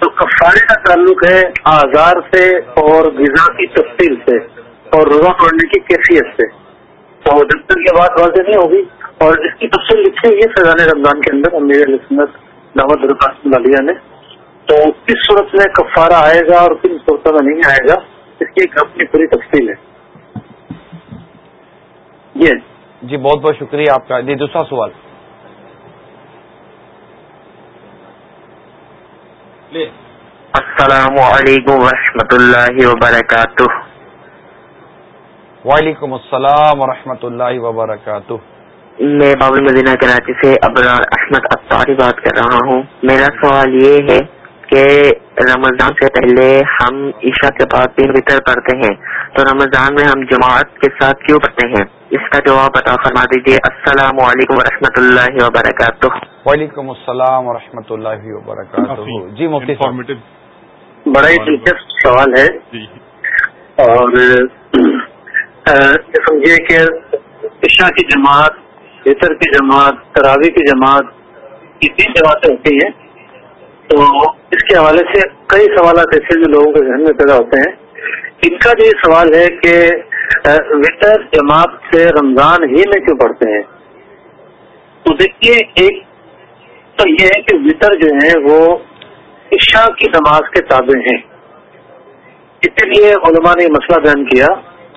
تو کفارے کا تعلق ہے آزار سے اور غذا کی تفصیل سے اور روزہ توڑنے کی کیفیت سے۔ تو جب تک یہ بات واضح نہیں ہوگی اور اس کی تفصیل لکھی ہوئی ہے فیضان رمضان کے اندر، امیر سنت دعوت درکاس مالیہ نے، تو کس صورت میں کفارہ آئے گا اور کن صورتوں میں نہیں آئے گا۔ اس کی ایک اپنی پوری تفصیل ہے۔ جی جی بہت بہت شکریہ آپ کا۔ جی دوسرا سوال۔ السلام علیکم ورحمۃ اللہ وبرکاتہ۔ وعلیکم السلام ورحمۃ اللہ وبرکاتہ۔ میں بابل مدینہ کراچی سے ابرار احمد اطاری بات کر رہا ہوں۔ میرا سوال یہ ہے کہ رمضان سے پہلے ہم عشاء کے بعد بھی وطر پڑھتے ہیں۔ تو رمضان میں ہم جماعت کے ساتھ کیوں پڑھتے ہیں؟ اس کا جواب بتا فرما دیجیے السلام علیکم ورحمۃ اللہ وبرکاتہ۔ وعلیکم السلام ورحمۃ اللہ وبرکاتہ۔ جی مفتی بڑا ہی دلچسپ سوال ہے۔ جی۔ اور سمجھیے کہ عشاء کی جماعت فطر کی جماعت تراوی کی جماعت یہ تین جماعتیں ہوتی ہیں؟ تو اس کے حوالے سے کئی سوالات ایسے جو لوگوں کے ذہن میں پیدا ہوتے ہیں۔ ان کا جو یہ سوال ہے کہ وطر جماعت سے رمضان ہی میں کیوں پڑھتے ہیں؟ تو دیکھیے، ایک تو یہ ہے کہ وطر جو ہے وہ عشاء کی نماز کے تابع ہیں۔ اس لیے علماء نے یہ مسئلہ بیان کیا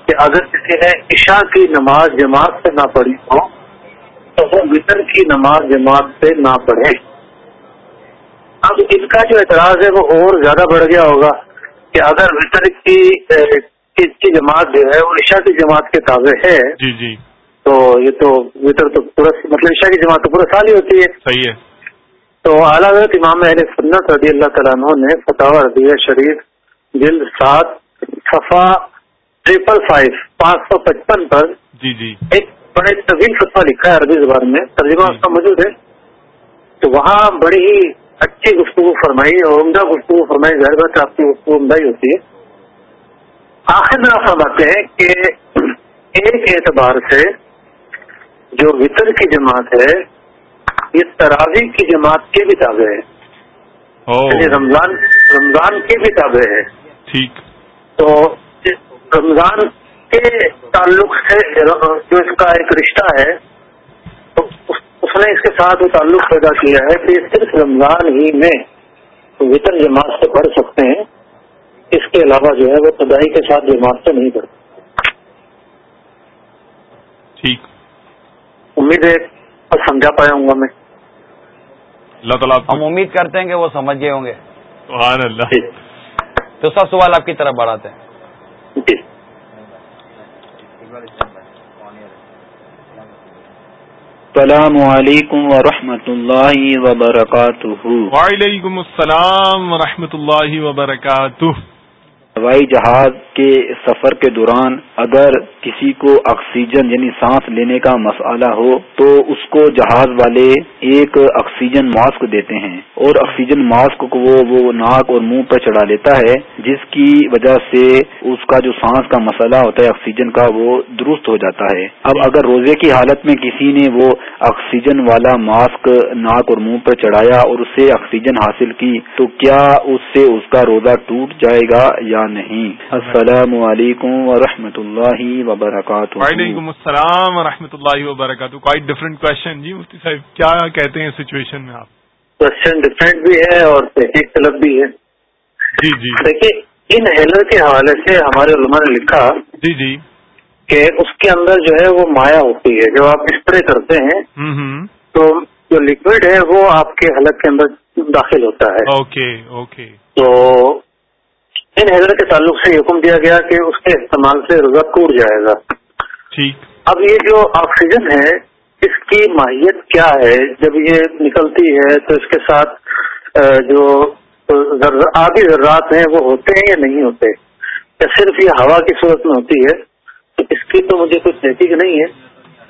کہ اگر کسی نے عشاء کی نماز جماعت سے نہ پڑھی ہو، تو وہ وطر کی نماز جماعت سے نہ پڑھے۔ اب ان کا جو اعتراض ہے وہ اور زیادہ بڑھ گیا ہوگا کہ اگر وطر کی کی جماعت جو ہے وہ عشاء کی جماعت کے تابع ہے جی جی۔ تو یہ تو وطر تو پورا مطلب عشاء کی جماعت تو پورا سال ہی ہوتی ہے۔ صحیح ہے۔ تو اعلیٰ امام اہل سنت رضی اللہ تعالیٰ عنہ نے فتح رضیہ شریف جلد سات صفا ٹریپل فائیو پانچ سو پچپن پر جی جی۔ ایک بڑے طویل فتوا لکھا ہے عربی زبان میں ترجمہ اس کا موجود ہے۔ تو وہاں بڑی ہی اچھی گفتگو فرمائی اور عمدہ گفتگو فرمائی ظاہر بات آپ کی گفتگو عمدہ ہی ہوتی ہے۔ آخر میں آپ فرماتے ہیں کہ ایک اعتبار سے جو وطر کی جماعت ہے یہ تراوی کی جماعت کے بھی تابع ہے۔ یعنی رمضان رمضان کے بھی تابع ہے۔ ٹھیک۔ تو رمضان کے تعلق سے جو اس کا ایک رشتہ ہے اس نے اس کے ساتھ وہ تعلق پیدا کیا ہے کہ صرف رمضان ہی میں وطن جماعت سے پڑھ سکتے ہیں اس کے علاوہ جو ہے وہ تدائی کے ساتھ جماعت سے نہیں پڑھتے ٹھیک۔ امید ہے سمجھا پایا ہوں گا میں۔ اللہ تعالیٰ ہم امید کرتے ہیں کہ وہ سمجھ گئے ہوں گے۔ اللہ۔ تو سب سوال آپ کی طرف بڑھاتے ہیں جی السلام علیکم ورحمۃ اللہ وبرکاتہ۔ وعلیکم السلام ورحمۃ اللہ وبرکاتہ۔ ہوائی جہاز کہ سفر کے دوران اگر کسی کو آکسیجن یعنی سانس لینے کا مسئلہ ہو تو اس کو جہاز والے ایک آکسیجن ماسک دیتے ہیں اور آکسیجن ماسک کو وہ وہ ناک اور منہ پر چڑھا لیتا ہے، جس کی وجہ سے اس کا جو سانس کا مسئلہ ہوتا ہے، آکسیجن کا وہ درست ہو جاتا ہے۔ اب اگر روزے کی حالت میں کسی نے وہ آکسیجن والا ماسک ناک اور منہ پر چڑھایا اور اس سے آکسیجن حاصل کی تو کیا اس سے اس کا روزہ ٹوٹ جائے گا یا نہیں؟ السلام علیکم ورحمۃ اللہ وبرکاتہ وعلیکم السلام ورحمۃ اللہ وبرکاتہ کوئی ڈفرینٹ کوشچن جی مفتی صاحب کیا کہتے ہیں سچویشن میں آپ کوشچن ڈفرینٹ بھی ہے اور تحقیق طلب بھی ہے جی جی دیکھیے ان ہیلر کے حوالے سے ہمارے علماء نے لکھا جی جی کہ اس کے اندر جو ہے وہ مایا ہوتی ہے جب آپ اسپرے کرتے ہیں تو جو لکوڈ ہے وہ آپ کے حلق کے اندر داخل ہوتا ہے اوکے اوکے تو ان حیدر کے تعلق سے یہ حکم دیا گیا کہ اس کے استعمال سے روزہ ٹوٹ جائے گا۔ ٹھیک۔ اب یہ جو آکسیجن ہے اس کی ماہیت کیا ہے؟ جب یہ نکلتی ہے تو اس کے ساتھ جو آگے ذرات ہیں وہ ہوتے ہیں یا نہیں ہوتے؟ یا صرف یہ ہوا کی صورت میں ہوتی ہے؟ تو اس کی تو مجھے کچھ تحقیق نہیں ہے۔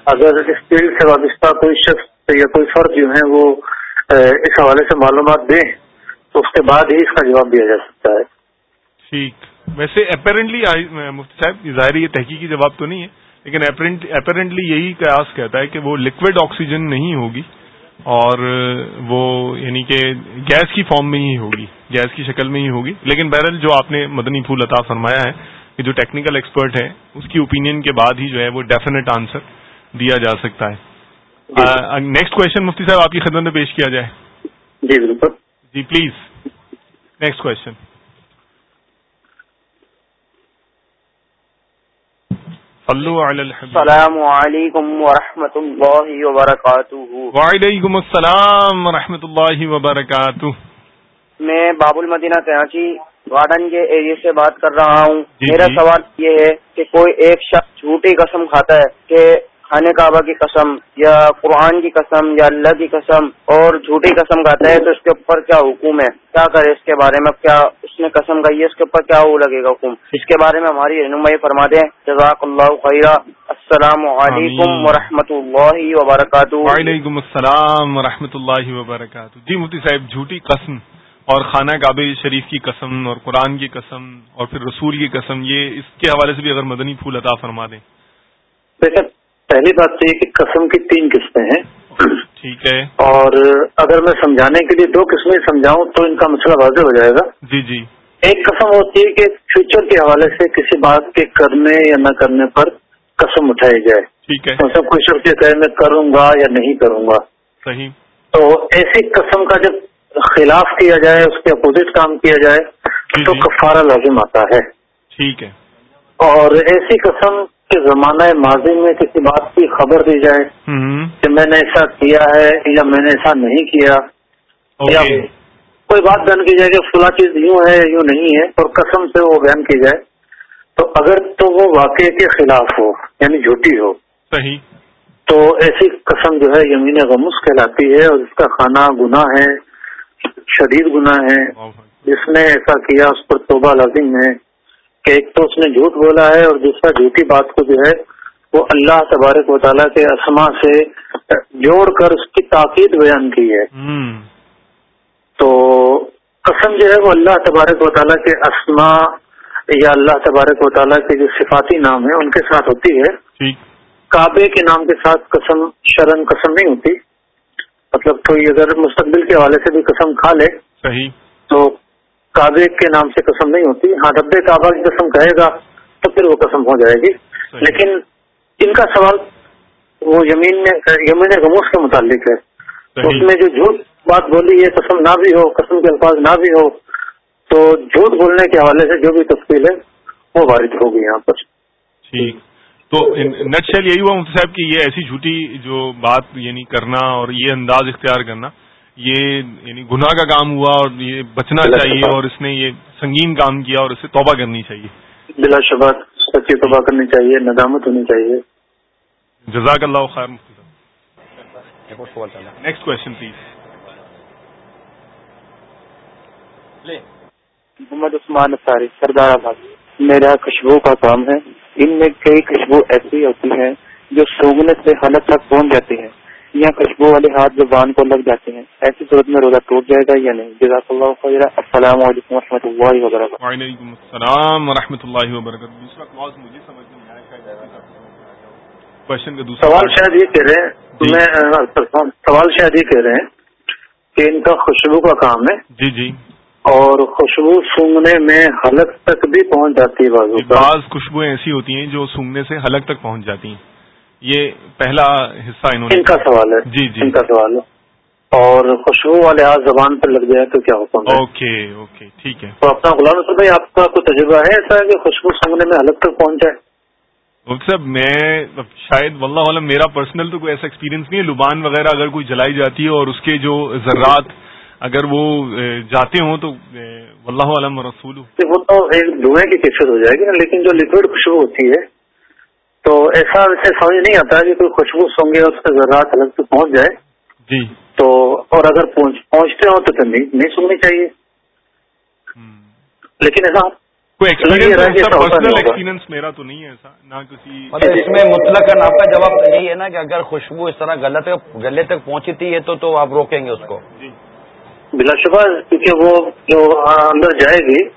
اگر اس فیلڈ سے وابستہ کوئی شخص یا کوئی فرد جو ہے وہ اس حوالے سے معلومات دیں تو اس کے بعد ہی اس کا جواب دیا جا سکتا ہے۔ ٹھیک۔ ویسے اپیرنٹلی مفتی صاحب ظاہر یہ تحقیقی جواب تو نہیں ہے لیکن اپیرنٹلی یہی قیاس کہتا ہے کہ وہ لکوڈ آکسیجن نہیں ہوگی اور وہ یعنی کہ گیس کی فارم میں ہی ہوگی گیس کی شکل میں ہی ہوگی۔ لیکن بہرحال جو آپ نے مدنی پھول عطا فرمایا ہے کہ جو ٹیکنیکل ایکسپرٹ ہے اس کی اوپینین کے بعد ہی جو ہے وہ ڈیفینیٹ آنسر دیا جا سکتا ہے۔ نیکسٹ کوشچن مفتی صاحب آپ کی خدمت میں پیش کیا جائے۔ جی بالکل۔ جی پلیز نیکسٹ کوشچن السلام علیکم ورحمۃ اللہ وبرکاتہ. وعلیکم السلام ورحمۃ اللہ وبرکاتہ. میں باب المدینہ کراچی وارڈن کے ایریے سے بات کر رہا ہوں. جی میرا جی. سوال یہ ہے کہ کوئی ایک شخص جھوٹی قسم کھاتا ہے کہ خانہ کعبہ کی قسم یا قرآن کی قسم یا اللہ کی قسم اور جھوٹی قسم کھاتا ہے تو اس کے اوپر کیا حکم ہے؟ کیا کرے اس کے بارے میں؟ کیا اس نے قسم کہی ہے؟ اس کے اوپر کیا وہ لگے گا حکم؟ اس کے بارے میں ہماری رہنمائی فرما دیں۔ جزاک اللہ خیرہ السلام علیکم۔ ورحمۃ اللہ وبرکاتہ۔ وعلیکم السلام ورحمۃ اللہ وبرکاتہ۔ جی مفتی صاحب جھوٹی قسم اور خانہ کعبہ شریف کی قسم اور قرآن کی قسم اور پھر رسول کی قسم یہ اس کے حوالے سے بھی اگر مدنی پھول عطا فرما دیں۔ پہلی بات تو یہ کہ قسم کی تین قسمیں ہیں۔ ٹھیک ہے۔ اور اگر میں سمجھانے کے لیے دو قسمیں سمجھاؤں تو ان کا مسئلہ واضح ہو جائے گا۔ جی جی۔ ایک قسم ہوتی ہے کہ فیوچر کے حوالے سے کسی بات کے کرنے یا نہ کرنے پر قسم اٹھائی جائے۔ ٹھیک ہے۔ مطلب کوئی شخص یہ کہے میں کروں گا یا نہیں کروں گا۔ صحیح۔ تو ایسی قسم کا جب خلاف کیا جائے اس کے اپوزٹ کام کیا جائے جی، تو جی۔ کفارہ لازم آتا ہے۔ ٹھیک ہے۔ اور ایسی قسم کے زمانہ ماضی میں کسی بات کی خبر دی جائے کہ میں نے ایسا کیا ہے یا میں نے ایسا نہیں کیا۔ یا کوئی بات بیان کی جائے کہ فلاں چیز یوں ہے یوں نہیں ہے اور قسم سے وہ بیان کی جائے تو اگر تو وہ واقعے کے خلاف ہو یعنی جھوٹی ہو صحیح۔ تو ایسی قسم جو ہے یمین غموس کہلاتی ہے اور اس کا کھانا گناہ ہے شدید گناہ ہے۔ جس نے ایسا کیا اس پر توبہ لازم ہے۔ کہ ایک تو اس نے جھوٹ بولا ہے اور دوسرا جھوٹی بات کو جو ہے وہ اللہ تبارک و تعالیٰ کے اسما سے جوڑ کر اس کی تاکید بیان کی ہے۔ تو قسم جو ہے وہ اللہ تبارک و تعالیٰ کے اسما یا اللہ تبارک و تعالیٰ کے جو صفاتی نام ہیں ان کے ساتھ ہوتی ہے۔ کعبے کے نام کے ساتھ قسم شرن قسم نہیں ہوتی۔ مطلب کوئی اگر مستقبل کے حوالے سے بھی قسم کھا لے صحیح۔ تو کعبے کے نام سے قسم نہیں ہوتی۔ ہاں رب کعبہ کی قسم کہے گا تو پھر وہ قسم ہو جائے گی۔ لیکن ان کا سوال وہ یمین میں یمین غموس کے متعلق ہے۔ اس میں جو جھوٹ بات بولی ہے قسم نہ بھی ہو قسم کے الفاظ نہ بھی ہو تو جھوٹ بولنے کے حوالے سے جو بھی تفصیل ہے وہ وارد ہوگی یہاں پر۔ ٹھیک۔ تو نٹ شیل یہی ہوا مفتی صاحب کہ یہ ایسی جھوٹی جو بات یعنی کرنا اور یہ انداز اختیار کرنا۔ یہ یعنی گناہ کا کام ہوا اور یہ بچنا چاہیے۔ اور اس نے یہ سنگین کام کیا اور اسے توبہ کرنی چاہیے۔ بلا شبہ سچی تباہ کرنی چاہیے ندامت ہونی چاہیے۔ جزاک اللہ خیر مفتی صاحب۔ Next question please Muhammad Usman Ansari Sardarabad. میرا خوشبو کا کام ہے ان میں کئی خوشبو ایسی ہوتی ہیں جو سونگنے سے حالت تک پہنچ جاتی ہے یا خوشبو والے ہاتھ زبان کو لگ جاتے ہیں۔ ایسی صورت میں روزہ ٹوٹ جائے گا یا نہیں؟ جزاک اللہ خیر۔ السلام علیکم و رحمۃ اللہ وبرکاتہ۔ وعلیکم السلام و رحمۃ اللہ وبرکاتہ۔ دوسرا کلاس مجھے سمجھ نہیں آیا کوشچن کا دوسرا سوال شاید یہ کہہ رہے ہیں میں سوال شاید یہ کہہ رہے ہیں کہ ان کا خوشبو کا کام ہے۔ جی جی۔ اور خوشبو سونگنے میں حلق تک بھی پہنچ جاتی ہے بازو بعض خوشبوئیں ایسی ہوتی ہیں جو سونگنے سے حلق تک پہنچ جاتی ہیں۔ یہ پہلا حصہ انہوں نے ان کا سوال ہے. جی جی. ان کا سوال ہے. اور خوشبو والے ہاتھ زبان پر لگ جائے تو کیا حکم ہے؟ اوکے اوکے ٹھیک ہے. تو اپنا غلام نصر بھائی آپ کا کوئی تجربہ ہے ایسا کہ خوشبو سنگنے میں حلق تک پہنچ جائے؟ صاحب میں شاید واللہ عالم میرا پرسنل تو کوئی ایسا ایکسپیرینس نہیں ہے. لبان وغیرہ اگر کوئی جلائی جاتی ہے اور اس کے جو ذرات اگر وہ جاتے ہوں تو واللہ عالم رسول وہ تو ایک دھوئیں کی کیفیت ہو جائے گی نا لیکن جو لکوڈ خوشبو ہوتی ہے تو ایسا ویسے سمجھ نہیں آتا کہ کوئی خوشبو سونگے اس کے ذرات الگ سے پہنچ جائے۔ جی۔ تو اور اگر پہنچتے ہو تو نہیں سننی چاہیے۔ لیکن ایسا کوئی ایکسپیرینس میرا تو نہیں ہے ایسا نہ کسی مطلب اس میں مطلق آپ کا جواب تو یہی ہے نا کہ اگر خوشبو اس طرح غلط گلے تک پہنچتی ہے تو تو آپ روکیں گے اس کو۔ جی۔ بلا شبہ کیونکہ وہ جو اندر جائے گی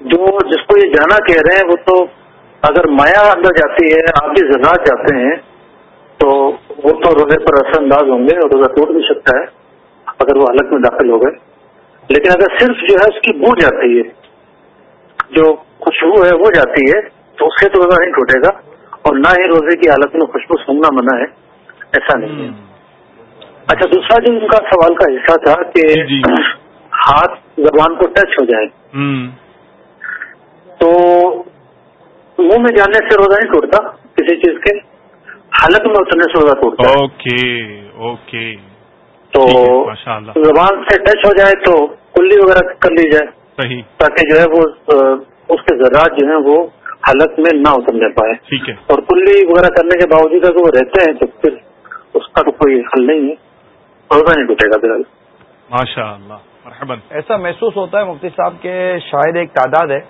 جو جس کو یہ جانا کہہ رہے ہیں وہ تو اگر مایا اندر جاتی ہے آپ بھی زراعت جاتے ہیں تو وہ تو روزے پر اثر انداز ہوں گے اور روزہ ٹوٹ بھی سکتا ہے اگر وہ حلق میں داخل ہو گئے۔ لیکن اگر صرف جو ہے اس کی بو جاتی ہے جو خوشبو ہے وہ جاتی ہے تو اس سے تو روزہ نہیں ٹوٹے گا اور نہ ہی روزے کی حالت میں خوشبو سننا منع ہے ایسا نہیں ہے۔ اچھا دوسرا جو ان کا سوال کا حصہ تھا کہ جی، جی۔ ہاتھ زبان کو ٹچ ہو جائے۔ تو منہ میں جانے سے روزہ نہیں ٹوٹتا کسی چیز کے حالت میں اترنے سے روزہ ٹوٹتا اوکے اوکے۔ تو زبان سے ٹچ ہو جائے تو کلی وغیرہ کر لی جائے صحیح۔ تاکہ جو ہے وہ اس کے ذرات جو ہیں وہ حالت میں نہ اترنے پائے۔ ٹھیک ہے۔ اور کلی وغیرہ کرنے کے باوجود اگر وہ رہتے ہیں تو پھر اس کا تو کوئی حل نہیں ہے۔ روزہ نہیں ٹوٹے گا فی الحال ماشاء اللہ ایسا محسوس ہوتا ہے مفتی صاحب کے شاید ایک تعداد ہے۔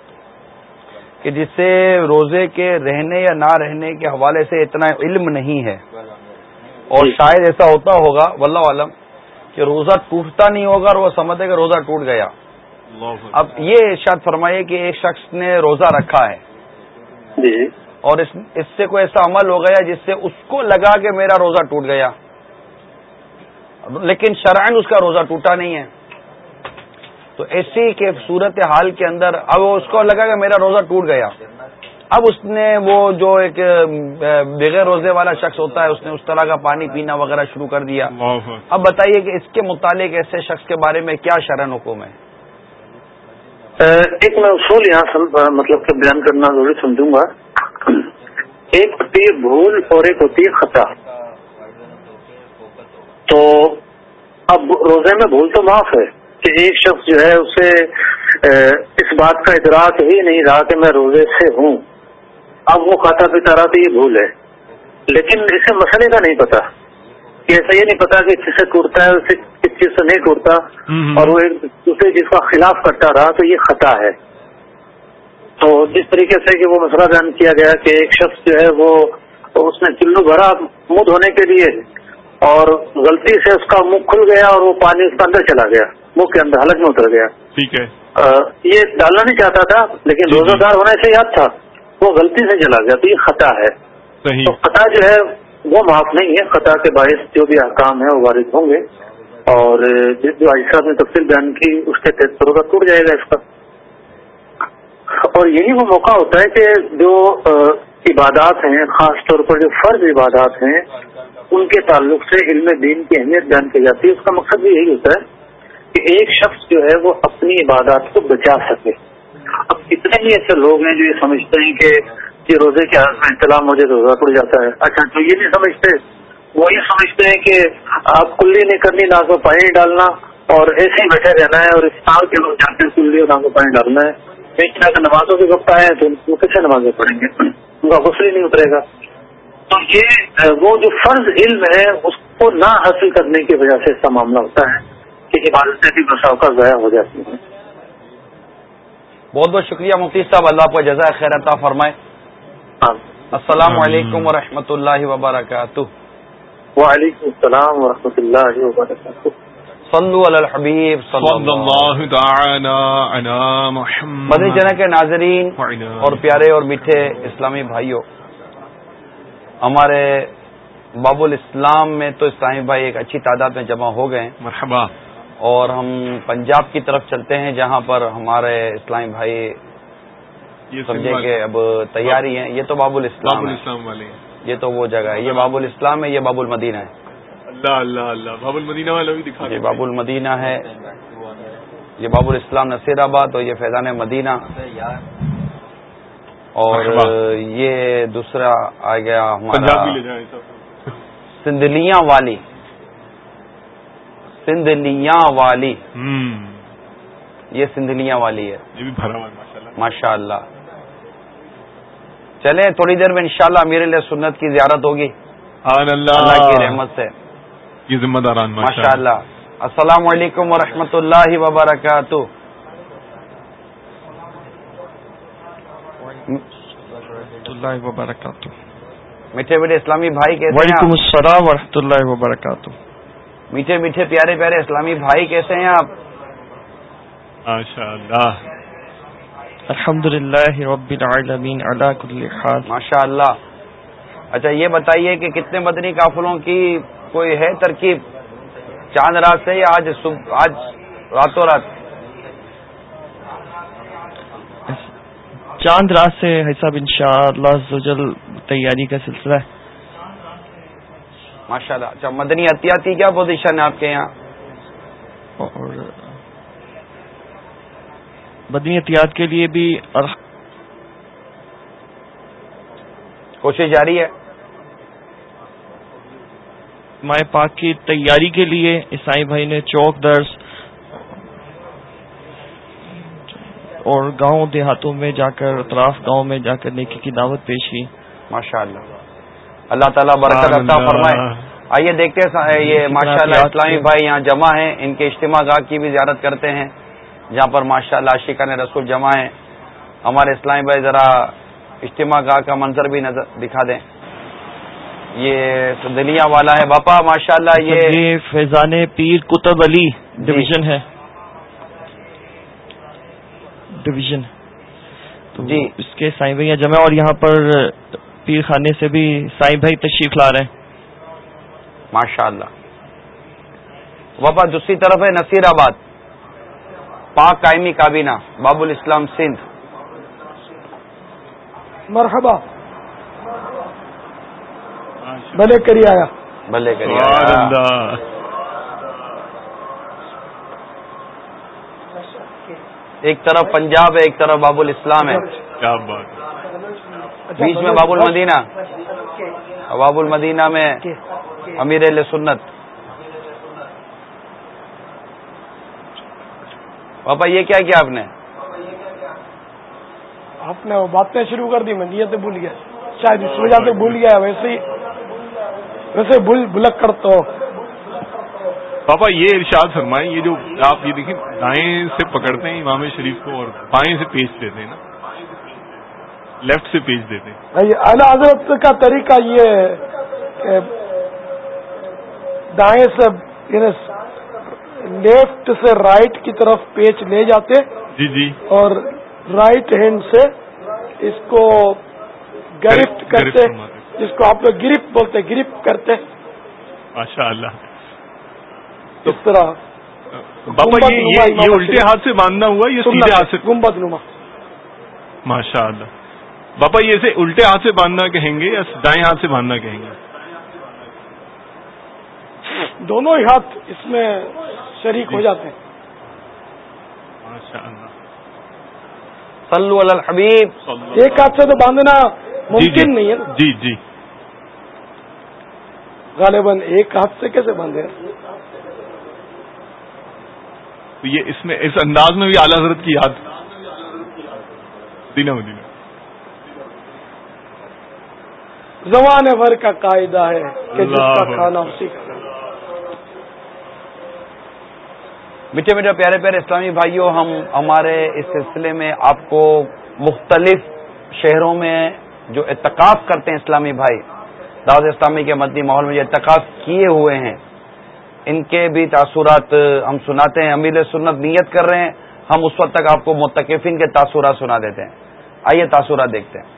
کہ جس سے روزے کے رہنے یا نہ رہنے کے حوالے سے اتنا علم نہیں ہے اور۔ شاید ایسا ہوتا ہوگا واللہ عالم کہ روزہ ٹوٹتا نہیں ہوگا اور وہ سمجھے کہ روزہ ٹوٹ گیا اب یہ ارشاد فرمائیے کہ ایک شخص نے روزہ رکھا ہے جی۔ اور اس اس سے کوئی ایسا عمل ہو گیا جس سے اس کو لگا کہ میرا روزہ ٹوٹ گیا لیکن شرائن اس کا روزہ ٹوٹا نہیں ہے تو ایسی کے صورت حال کے اندر اب اس کو لگا کہ میرا روزہ ٹوٹ گیا۔ اب اس نے وہ جو ایک بغیر روزے والا شخص ہوتا ہے اس نے اس طرح کا پانی پینا وغیرہ شروع کر دیا۔ اب بتائیے کہ اس کے متعلق ایسے شخص کے بارے میں کیا شرن حکم ہے؟ ایک میں اصول یہاں مطلب کہ بیان کرنا ضروری سمجھوں گا۔ ایک ہوتی ہے بھول اور ایک ہوتی ہے خطا۔ تو اب روزے میں بھول تو معاف ہے۔ کہ ایک شخص جو ہے اسے اس بات کا ادراک ہی نہیں رہا کہ میں روزے سے ہوں۔ اب وہ کھاتا پیتا رہا تو یہ بھول ہے۔ لیکن اسے مسئلے کا نہیں پتا۔ کہ ایسا یہ نہیں پتا کہ کس سے ٹوٹتا ہے اسے کس چیز سے نہیں ٹوٹتا۔ اور وہ ایک دوسرے جس کا خلاف کرتا رہا تو یہ خطا ہے۔ تو جس طریقے سے کہ وہ مسئلہ بیان کیا گیا کہ ایک شخص جو ہے وہ اس نے چلو بھرا منہ دھونے کے لیے اور غلطی سے اس کا منہ کھل گیا اور وہ پانی اس کے اندر چلا گیا منہ کے اندر حلق میں اتر گیا۔ ٹھیک ہے۔ یہ ڈالنا نہیں چاہتا تھا لیکن جی، جی۔ روزہ دار ہونے سے یاد تھا۔ وہ غلطی سے چلا گیا تو یہ خطا ہے۔ تو خطا جو ہے وہ معاف نہیں ہے۔ خطا کے باعث جو بھی احکام ہے وہ وارد ہوں گے۔ اور جو آج صاحب نے تفصیل بیان کی اس کے تحت روزہ ٹوٹ جائے گا اس کا۔ اور یہی وہ موقع ہوتا ہے کہ جو عبادات ہیں خاص طور پر جو فرض عبادات ہیں ان کے تعلق سے علم دین کی اہمیت بیان کی جاتی ہے۔ اس کا مقصد بھی یہی ہوتا ہے کہ ایک شخص جو ہے وہ اپنی عبادات کو بچا سکے۔ اب کتنے ہی ایسے لوگ ہیں جو یہ سمجھتے ہیں کہ یہ روزے کے حال میں اطلاع مجھے روزہ ٹوٹ جاتا ہے۔ اچھا تو یہ نہیں سمجھتے؟ وہ یہ سمجھتے ہیں کہ آپ کلی نہیں کرنی، نہ کو پانی ڈالنا اور ایسے ہی بیٹھے رہنا ہے اور اس سال کے لوگ جاتے ہیں کلی اور نہ کو پانی ڈالنا ہے۔ نمازوں کے وقت آئے تو وہ کیسے نمازیں پڑھیں گے؟ ان کا غسل ہی نہیں اترے گا۔ تو یہ وہ جو فرض علم ہے اس کو نہ حاصل کرنے کی وجہ سے اس کا معاملہ ہوتا ہے عبادتیں بھی بساؤ کا ضائع ہو جاتی ہیں بہت بہت شکریہ مفتی صاحب اللہ آپ کو جزائے خیر عطا فرمائے۔ السلام علیکم ورحمۃ اللہ وبرکاتہ۔ وعلیکم السلام ورحمۃ اللہ وبرکاتہ۔ صلو علی الحبیب صلی صلی اللہ اللہ تعالی علی محمد مدنی چینل کے ناظرین اور پیارے اور میٹھے اسلامی بھائیوں ہمارے باب الاسلام میں تو اسلامی بھائی ایک اچھی تعداد میں جمع ہو گئے ہیں۔ مرحبا۔ اور ہم پنجاب کی طرف چلتے ہیں جہاں پر ہمارے اسلامی بھائی یہ سمجھے کہ اب تیاری ہیں۔ یہ تو باب الاسلام الاسلام والے۔ یہ تو وہ جگہ ہے۔ یہ باب الاسلام ہے یہ باب المدینہ ہے۔ اللہ اللہ اللہ۔ باب المدینہ والا بھی دکھا یہ باب المدینہ ہے۔ یہ باب الاسلام نصیر آباد اور یہ فیضان مدینہ۔ اور۔ یہ دوسرا آ گیا ہمارا سندلیاں والی۔ سندلیاں والی۔ یہ سندلیاں والی ہے۔ ماشاء اللہ چلیں تھوڑی دیر میں انشاءاللہ شاء میرے لیے سنت کی زیارت ہوگی۔ اللہ۔ کی رحمت سے۔ یہ ذمہ داران ماشاء اللہ السلام علیکم ورحمۃ اللہ وبرکاتہ۔ اللہ وبرکاتہ میٹھے میٹھے اسلامی بھائی کیسے ہیں وعلیکم؟ السلام ورحمۃ اللہ وبرکاتہ. میٹھے میٹھے پیارے پیارے اسلامی بھائی کیسے ہیں آپ؟ ماشاء اللہ الحمد للہ رب العالمین علی کل حال. ماشاء اللہ اچھا یہ بتائیے کہ کتنے مدنی قافلوں کی کوئی ہے ترکیب؟ چاند رات سے یا آج صبح آج راتوں رات؟ چاند رات سے صاحب ان شاء اللہ تیاری کا سلسلہ ہے۔ ماشاء اللہ اچھا مدنی احتیاطی کیا پوزیشن ہے آپ کے یہاں؟ اور بدنی احتیاط کے لیے بھی کوشش جاری ہے؟ مائے پاک کی تیاری کے لیے عیسائی بھائی نے چوک درس اور گاؤں دیہاتوں میں جا کر اطراف گاؤں میں جا کر نیکی کی دعوت پیش کی۔ ماشاء اللہ اللہ تعالیٰ برکت عطا فرمائے۔ آئیے دیکھتے ہیں یہ ماشاء اللہ اسلامی بھائی یہاں جمع ہیں۔ ان کے اجتماع گاہ کی بھی زیارت کرتے ہیں جہاں پر ماشاء اللہ عاشقان رسول جمع ہیں۔ ہمارے اسلامی بھائی ذرا اجتماع گاہ کا منظر بھی نظر دکھا دیں۔ یہ دلیا والا ہے۔ باپا ماشاء اللہ یہ یہ فیضان پیر کتب علی ڈویژن ہے۔ ڈویژن تو جی۔ اس کے سائی بھائی جمع اور یہاں پر پیر خانے سے بھی سائی بھائی تشریف لا رہے ہیں۔ ماشاء اللہ باپا دوسری طرف ہے نصیر آباد۔ پاک قائمی کابینہ باب الاسلام سندھ۔ مرحبا۔ بھلے کری آیا۔ بھلے کریے سبحان ایک طرف پنجاب ہے ایک طرف باب الاسلام ہے۔ کیا بات ہے۔ بیچ میں باب المدینہ باب المدینہ میں امیر علیہ سنت۔ پاپا یہ کیا کیا آپ نے؟ آپ نے وہ باتیں شروع کر دی میں نیتیں بھول گیا۔ شاید اس وجہ سے بھول گیا ویسے ہی ویسے بھول بھلک کرتا ہو پاپا یہ ارشاد فرمائیں یہ جو آپ یہ دیکھیں دائیں سے پکڑتے ہیں امام شریف کو اور بائیں سے پیش دیتے ہیں نا۔ لیفٹ سے پیش دیتے ہیں۔ اعلی حضرت کا طریقہ یہ ہے کہ دائیں سے یعنی لیفٹ سے رائٹ کی طرف پیچ لے جاتے جی جی۔ اور رائٹ ہینڈ سے اس کو گرفٹ گرفت کرتے۔ جس کو آپ لوگ گرفت بولتے گرفت کرتے۔ ماشاء اللہ اس طرح گنبد یہ الٹے۔ ہاتھ سے باندھنا ہوا یہ سیدھے ہاتھ سے۔ گنبد نما۔ ماشاء اللہ پاپا یہ اسے الٹے ہاتھ سے باندھنا کہیں گے یا دائیں ہاتھ سے باندھنا کہیں گے؟ دونوں ہی ہاتھ اس میں شریک ہو جاتے ہیں۔ ماشاء اللہ صلو علی الحبیب۔ ایک ہاتھ سے تو باندھنا جی ممکن جی نہیں ہے جی جی۔ غالباً ایک ہاتھ سے کیسے باندھے؟ تو یہ اس میں اس انداز میں بھی اعلیٰ حضرت کی یاد دینا مدینہ. زمانے بھر کا قاعدہ ہے کہ جس کا کھانا اسی کا میٹھے میٹھے پیارے پیارے اسلامی بھائیوں ہم ہمارے اس سلسلے میں آپ کو مختلف شہروں میں جو اتقاف کرتے ہیں اسلامی بھائی دعوت اسلامی کے مدنی ماحول میں جو اتقاف کیے ہوئے ہیں ان کے بھی تاثرات ہم سناتے ہیں امیر سنت نیت کر رہے ہیں ہم اس وقت تک آپ کو متقفین کے تاثرات سنا دیتے ہیں آئیے تاثرات دیکھتے ہیں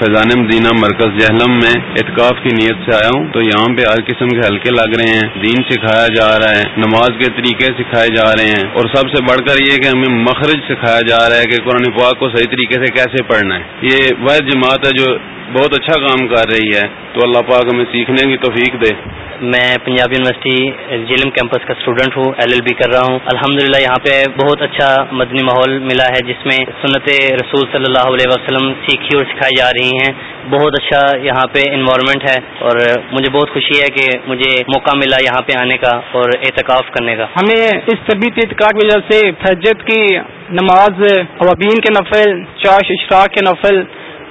فیضان مدینہ مرکز جہلم میں اعتکاف کی نیت سے آیا ہوں تو یہاں پہ ہر قسم کے ہلکے لگ رہے ہیں، دین سکھایا جا رہا ہے، نماز کے طریقے سکھائے جا رہے ہیں اور سب سے بڑھ کر یہ کہ ہمیں مخرج سکھایا جا رہا ہے کہ قرآن پاک کو صحیح طریقے سے کیسے پڑھنا ہے۔ یہ وہ جماعت ہے جو بہت اچھا کام کر رہی ہے۔ تو اللہ پاک ہمیں سیکھنے کی توفیق دے۔ میں پنجاب یونیورسٹی جیلم کیمپس کا اسٹوڈنٹ ہوں ایل ایل بی کر رہا ہوں۔ الحمدللہ یہاں پہ بہت اچھا مدنی ماحول ملا ہے جس میں سنت رسول صلی اللہ علیہ وسلم سیکھی اور سکھائی جا رہی ہیں۔ بہت اچھا یہاں پہ انوائرمنٹ ہے اور مجھے بہت خوشی ہے کہ مجھے موقع ملا یہاں پہ آنے کا اور اعتکاف کرنے کا۔ ہمیں اس طبیعت اعتکاف کی وجہ سے فجت کی نماز اوابین کے نفل چاش اشراق کے نفل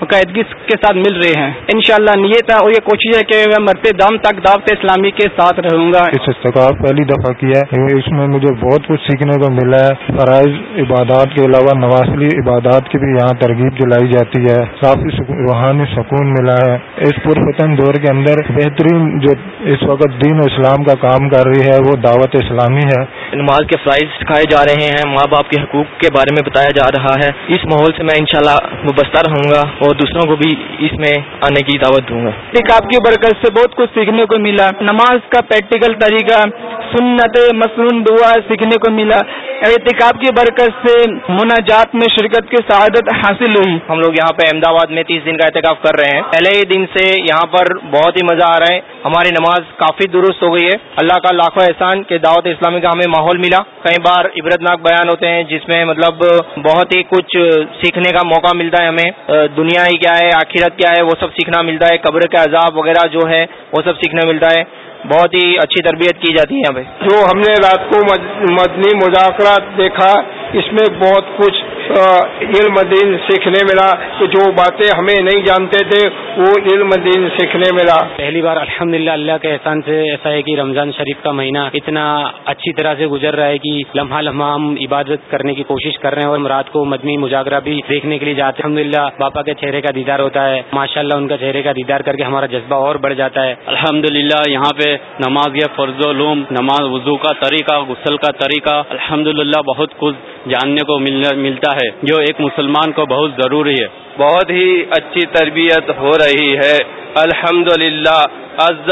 باقاعدگی کے ساتھ مل رہے ہیں۔ انشاءاللہ نیت ہے اور یہ کوشش ہے کہ میں مرتے دم تک دعوت اسلامی کے ساتھ رہوں گا۔ اس استقاف پہلی دفعہ کیا ہے اس میں مجھے بہت کچھ سیکھنے کو ملا ہے۔ فرائض عبادات کے علاوہ نوازلی عبادات کی بھی یہاں ترغیب دلائی جاتی ہے۔ کافی روحانی سکون ملا ہے۔ اس پرفتن دور کے اندر بہترین جو اس وقت دین و اسلام کا کام کر رہی ہے وہ دعوت اسلامی ہے۔ نماز کے فرائض سکھائے جا رہے ہیں۔ ماں باپ کے حقوق کے بارے میں بتایا جا رہا ہے۔ اس ماحول سے میں انشاءاللہ وابستہ رہوں گا اور دوسروں کو بھی اس میں آنے کی دعوت دوں گا۔ آپ کی برکت سے بہت کچھ سیکھنے کو ملا۔ نماز کا پریکٹیکل طریقہ سنت مصنون دعا سیکھنے کو ملا۔ احتکاب کی برکت سے مناجات میں شرکت کی سعادت حاصل ہوئی۔ ہم لوگ یہاں پہ احمدآباد میں تیس دن کا احتکاب کر رہے ہیں۔ پہلے ہی دن سے یہاں پر بہت ہی مزہ آ رہا ہے۔ ہماری نماز کافی درست ہو گئی ہے۔ اللہ کا لاکھوں احسان کے دعوت اسلامی کا ہمیں ماحول ملا۔ کئی بار عبرت ناک بیان ہوتے ہیں جس میں مطلب بہت ہی کچھ سیکھنے کا موقع ملتا ہے ہمیں۔ دنیا ہی کیا ہے، آخرت کیا ہے، وہ سب سیکھنا ملتا ہے، قبر کا عذاب وغیرہ جو ہے، وہ سب سیکھنا ملتا ہے۔ بہت ہی اچھی تربیت کی جاتی ہے یہاں پہ۔ جو ہم نے رات کو مدنی مذاکرات دیکھا، اس میں بہت کچھ علم دین سیکھنے ملا کہ جو باتیں ہمیں نہیں جانتے تھے وہ علم دین سیکھنے ملا۔ پہلی بار الحمدللہ اللہ کے احسان سے ایسا ہے کہ رمضان شریف کا مہینہ اتنا اچھی طرح سے گزر رہا ہے کہ لمحہ لمحہ ہم عبادت کرنے کی کوشش کر رہے ہیں اور رات کو مدنی مذاکرہ بھی دیکھنے کے لیے جاتے ہیں۔ الحمد باپا کے چہرے کا دیدار ہوتا ہے۔ ماشاء اللہ ان کا چہرے کا دیدار کر کے ہمارا جذبہ اور بڑھ جاتا ہے۔ الحمد یہاں پہ نماز یا فرض علوم نماز وضو کا طریقہ غسل کا طریقہ الحمد بہت کچھ جاننے کو ملتا ہے۔ جو ایک مسلمان کو بہت ضروری ہے۔ بہت ہی اچھی تربیت ہو رہی ہے۔ الحمد للہ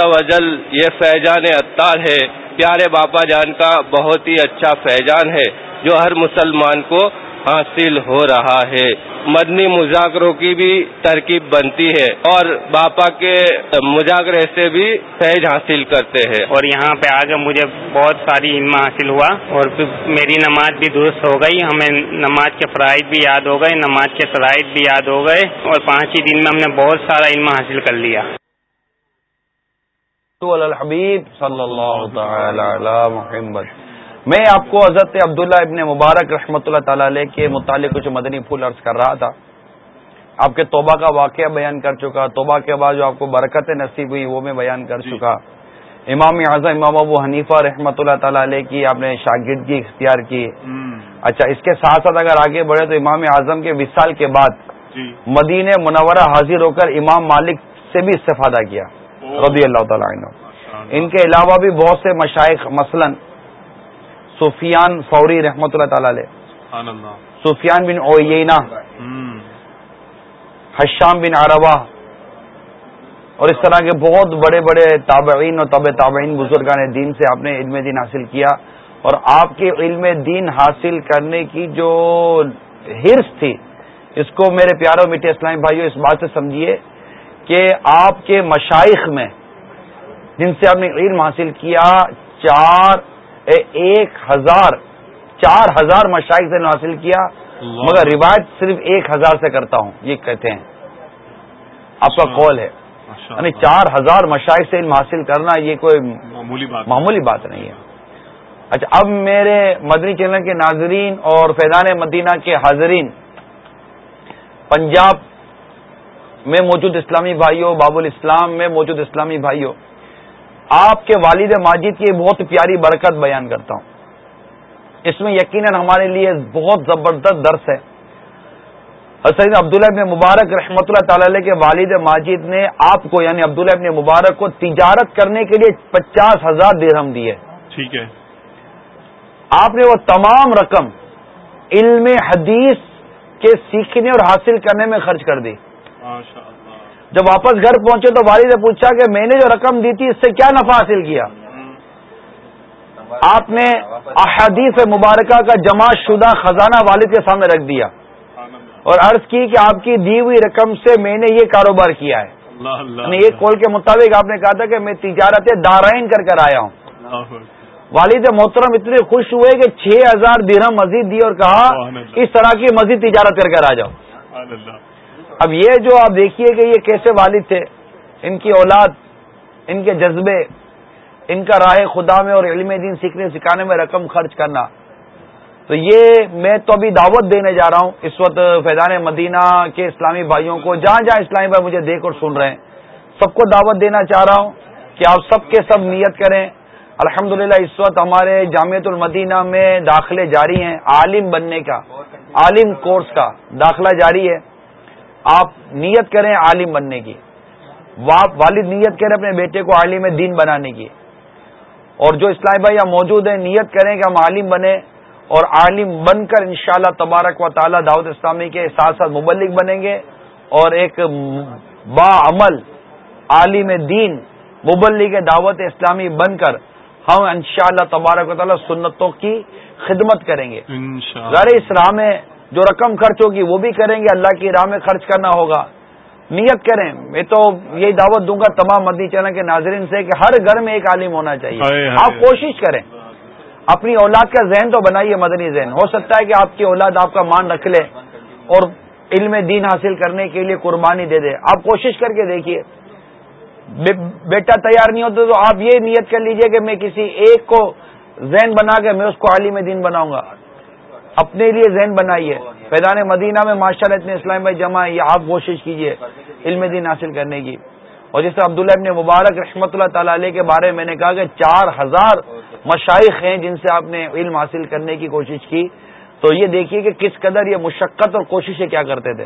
وجل یہ فیضان اطار ہے۔ پیارے باپا جان کا بہت ہی اچھا فیضان ہے۔ جو ہر مسلمان کو حاصل ہو رہا ہے۔ مدنی مذاکروں کی بھی ترکیب بنتی ہے اور باپا کے مذاکرے سے بھی فیض حاصل کرتے ہیں۔ اور یہاں پہ آ کر مجھے بہت ساری علم حاصل ہوا اور میری نماز بھی درست ہو گئی۔ ہمیں نماز کے فرائض بھی یاد ہو گئے نماز کے فرائض بھی یاد ہو گئے اور پانچ ہی دن میں ہم نے بہت سارا علم حاصل کر لیا۔ الحبیب صلی اللہ تعالی محمد۔ میں آپ کو حضرت عبداللہ ابن مبارک رحمۃ اللہ تعالی علیہ کے متعلق کچھ مدنی پھول عرض کر رہا تھا۔ آپ کے توبہ کا واقعہ بیان کر چکا توبہ کے بعد جو آپ کو برکت نصیب ہوئی وہ میں بیان کر جی۔ چکا۔ امام اعظم امام ابو حنیفہ رحمۃ اللہ تعالی علیہ کی آپ نے شاگردگی اختیار کی۔ اچھا اس کے ساتھ ساتھ اگر آگے بڑھے تو امام اعظم کے وصال کے بعد جی۔ مدینہ منورہ حاضر ہو کر امام مالک سے بھی استفادہ کیا رضی اللہ تعالیٰ عنہ۔ ان کے علاوہ بھی بہت سے مشائق مثلاً سفیان فوری رحمۃ اللہ تعالی علیہ۔ سفیان بن اوینا حشام بن اروا اور اس طرح کے بہت بڑے بڑے تابعین اور طب تابعین بزرگان دین سے آپ نے علم دین حاصل کیا۔ اور آپ کے علم دین حاصل کرنے کی جو ہرس تھی اس کو میرے پیاروں میٹھے اسلامی بھائیوں اس بات سے سمجھیے کہ آپ کے مشائق میں جن سے آپ نے علم حاصل کیا چار ایک ہزار چار ہزار مشائق سے حاصل کیا مگر روایت صرف ایک ہزار سے کرتا ہوں یہ کہتے ہیں۔ آپ کا کال ہے۔ یعنی چار ہزار مشائق سے علم حاصل کرنا یہ کوئی معمولی بات۔ نہیں ہے۔ اچھا اب میرے مدنی چینل کے ناظرین اور فیضان مدینہ کے حاضرین پنجاب میں موجود اسلامی بھائیوں باب الاسلام میں موجود اسلامی بھائیوں آپ کے والد ماجد کی بہت پیاری برکت بیان کرتا ہوں۔ اس میں یقیناً ہمارے لیے بہت زبردست درس ہے۔ حسین عبداللہ ابن مبارک رحمۃ اللہ تعالی کے والد ماجد نے آپ کو یعنی عبداللہ ابن مبارک کو تجارت کرنے کے لیے پچاس ہزار درہم دیے۔ ٹھیک ہے۔ آپ نے وہ تمام رقم علم حدیث کے سیکھنے اور حاصل کرنے میں خرچ کر دی۔ جب واپس گھر پہنچے تو والد نے پوچھا کہ میں نے جو رقم دی تھی اس سے کیا نفع حاصل کیا؟ آپ نے احادیث مبارکہ کا جمع شدہ خزانہ والد کے سامنے رکھ دیا۔ اور عرض کی کہ آپ کی دی ہوئی رقم سے میں نے یہ کاروبار کیا ہے۔ یعنی ایک کال کے مطابق آپ نے کہا تھا کہ میں تجارت دارائن کر کر آیا ہوں۔ والد محترم اتنے خوش ہوئے کہ چھ ہزار درہم مزید دی اور کہا اس طرح کی مزید تجارت کر کر آ جاؤ۔ اب یہ جو آپ دیکھیے کہ یہ کیسے والد تھے، ان کی اولاد، ان کے جذبے، ان کا راہ خدا میں اور علم دین سیکھنے سکھانے میں رقم خرچ کرنا۔ تو یہ میں تو ابھی دعوت دینے جا رہا ہوں، اس وقت فیضان مدینہ کے اسلامی بھائیوں کو، جہاں جہاں اسلامی بھائی مجھے دیکھ اور سن رہے ہیں، سب کو دعوت دینا چاہ رہا ہوں کہ آپ سب کے سب نیت کریں۔ الحمد اس وقت ہمارے جامعت المدینہ میں داخلے جاری ہیں، عالم بننے کا، عالم کورس کا داخلہ جاری ہے۔ آپ نیت کریں عالم بننے کی۔ والد نیت کریں اپنے بیٹے کو عالم دین بنانے کی۔ اور جو اسلامی بھائی یہاں موجود ہیں نیت کریں کہ ہم عالم بنے اور عالم بن کر انشاءاللہ تبارک و تعالی دعوت اسلامی کے ساتھ ساتھ مبلک بنیں گے اور ایک با عمل عالم دین مبلک دعوت اسلامی بن کر ہم ان شاء اللہ تبارک و تعالیٰ سنتوں کی خدمت کریں گے۔ ظاہر اس راہ میں جو رقم خرچ ہوگی وہ بھی کریں گے اللہ کی راہ میں خرچ کرنا ہوگا۔ نیت کریں۔ میں تو یہی دعوت دوں گا تمام مدنی چینل کے ناظرین سے کہ ہر گھر میں ایک عالم ہونا چاہیے۔ آپ کوشش کریں۔ اپنی اولاد کا ذہن تو بنائیے مدنی ذہن۔ ہو سکتا ہے کہ آپ کی اولاد آپ کا مان رکھ لے اور علم دین حاصل کرنے کے لیے قربانی دے دے۔ آپ کوشش کر کے دیکھیے۔ بیٹا تیار نہیں ہوتا تو آپ یہ نیت کر لیجیے کہ میں کسی ایک کو ذہن بنا کے میں اس کو عالم دین بناؤں گا۔ اپنے لیے ذہن بنائیے۔ فیضان مدینہ میں ماشاء اللہ اتنے اسلام بھائی جمع ہے یہ آپ کوشش کیجیے علم دین حاصل کرنے کی۔ اور طرح عبداللہ ابن مبارک رحمۃ اللہ تعالی علیہ کے بارے میں نے کہا کہ چار ہزار مشائق ہیں جن سے آپ نے علم حاصل کرنے کی کوشش کی۔ تو یہ دیکھیے کہ کس قدر یہ مشقت اور کوششیں کیا کرتے تھے۔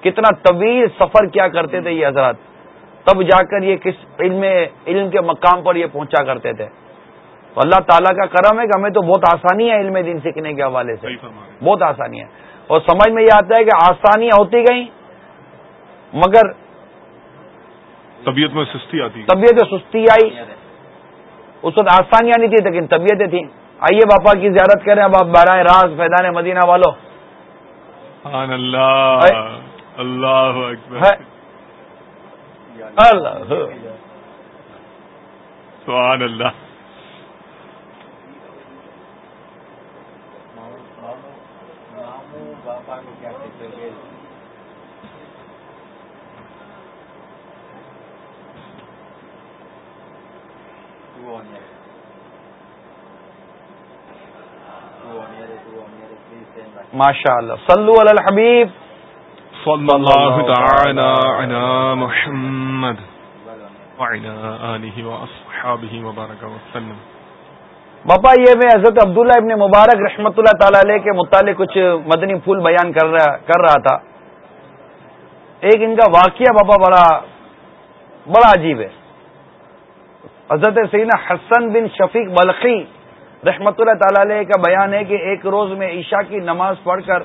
کتنا طویل سفر کیا کرتے تھے یہ حضرات۔ تب جا کر یہ کس علم علم کے مقام پر یہ پہنچا کرتے تھے۔ اللہ تعالیٰ کا کرم ہے کہ ہمیں تو بہت آسانی ہے علم دین سیکھنے کے حوالے سے۔ بہت آسانی ہے۔ اور سمجھ میں یہ آتا ہے کہ آسانیاں ہوتی گئیں مگر طبیعت میں سستی آتی طبیعت سستی آئی۔ اس وقت آسانیاں نہیں تھی لیکن طبیعتیں تھیں۔ آئیے باپا کی زیارت کریں اب آپ براہ راز فیضان مدینہ والو اللہ۔ اللہ اللہ۔ ماشاء اللہ صلو علی الحبیب۔ صلی اللہ تعالی علی محمد وعلی آلہ واصحابہ وبارک وسلم۔ باپا یہ میں حضرت عبداللہ ابن مبارک رحمت اللہ تعالی علیہ کے متعلق کچھ مدنی پھول بیان کر رہا کر رہا تھا۔ ایک ان کا واقعہ باپا بڑا بڑا عجیب ہے۔ حضرت سینا حسن بن شفیق بلخی رحمت اللہ تعالی علیہ کا بیان ہے کہ ایک روز میں عشاء کی نماز پڑھ کر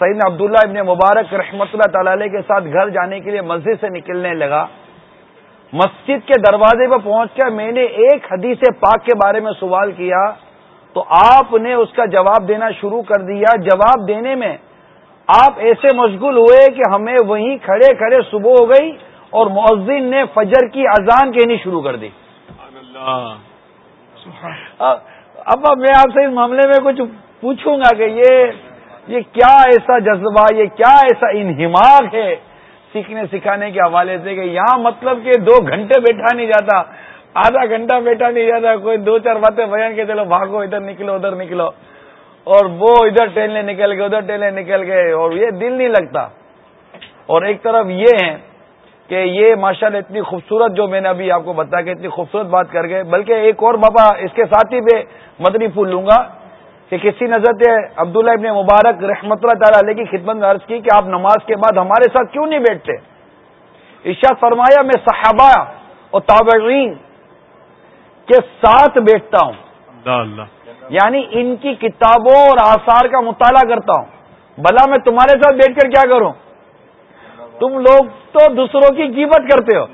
سعید عبداللہ ابن مبارک رحمۃ اللہ تعالی علیہ کے ساتھ گھر جانے کے لیے مسجد سے نکلنے لگا۔ مسجد کے دروازے پر پہنچ کر میں نے ایک حدیث پاک کے بارے میں سوال کیا، تو آپ نے اس کا جواب دینا شروع کر دیا۔ جواب دینے میں آپ ایسے مشغول ہوئے کہ ہمیں وہیں کھڑے کھڑے صبح ہو گئی اور مؤذن نے فجر کی اذان کہنی شروع کر دی۔ اب میں آپ سے اس معاملے میں کچھ پوچھوں گا کہ یہ یہ کیا ایسا جذبہ، یہ کیا ایسا انہماق ہے سیکھنے سکھانے کے حوالے سے کہ یہاں مطلب کہ دو گھنٹے بیٹھا نہیں جاتا، آدھا گھنٹہ بیٹا نہیں جاتا، کوئی دو چار باتیں بیان کے چلو بھاگو، ادھر نکلو ادھر نکلو۔ اور وہ ادھر ٹہلنے نکل گئے، ادھر ٹہلنے نکل گئے، اور یہ دل نہیں لگتا۔ اور ایک طرف یہ ہے کہ یہ ماشاء اللہ اتنی خوبصورت جو میں نے ابھی آپ کو بتایا کہ اتنی خوبصورت بات کر گئے بلکہ ایک اور بابا اس کے ساتھ ہی پہ مدنی پھول لوں گا کہ کسی نظر سے عبداللہ ابن مبارک رحمت اللہ تعالی علیہ کی خدمت میں عرض کی کہ آپ نماز کے بعد ہمارے ساتھ کیوں نہیں بیٹھتے؟ ارشاد فرمایا میں صحابہ اور تابعین کے ساتھ بیٹھتا ہوں۔ یعنی ان کی کتابوں اور آثار کا مطالعہ کرتا ہوں۔ بلا میں تمہارے ساتھ بیٹھ کر کیا کروں؟ تم لوگ تو دوسروں کی قیمت کرتے ہو۔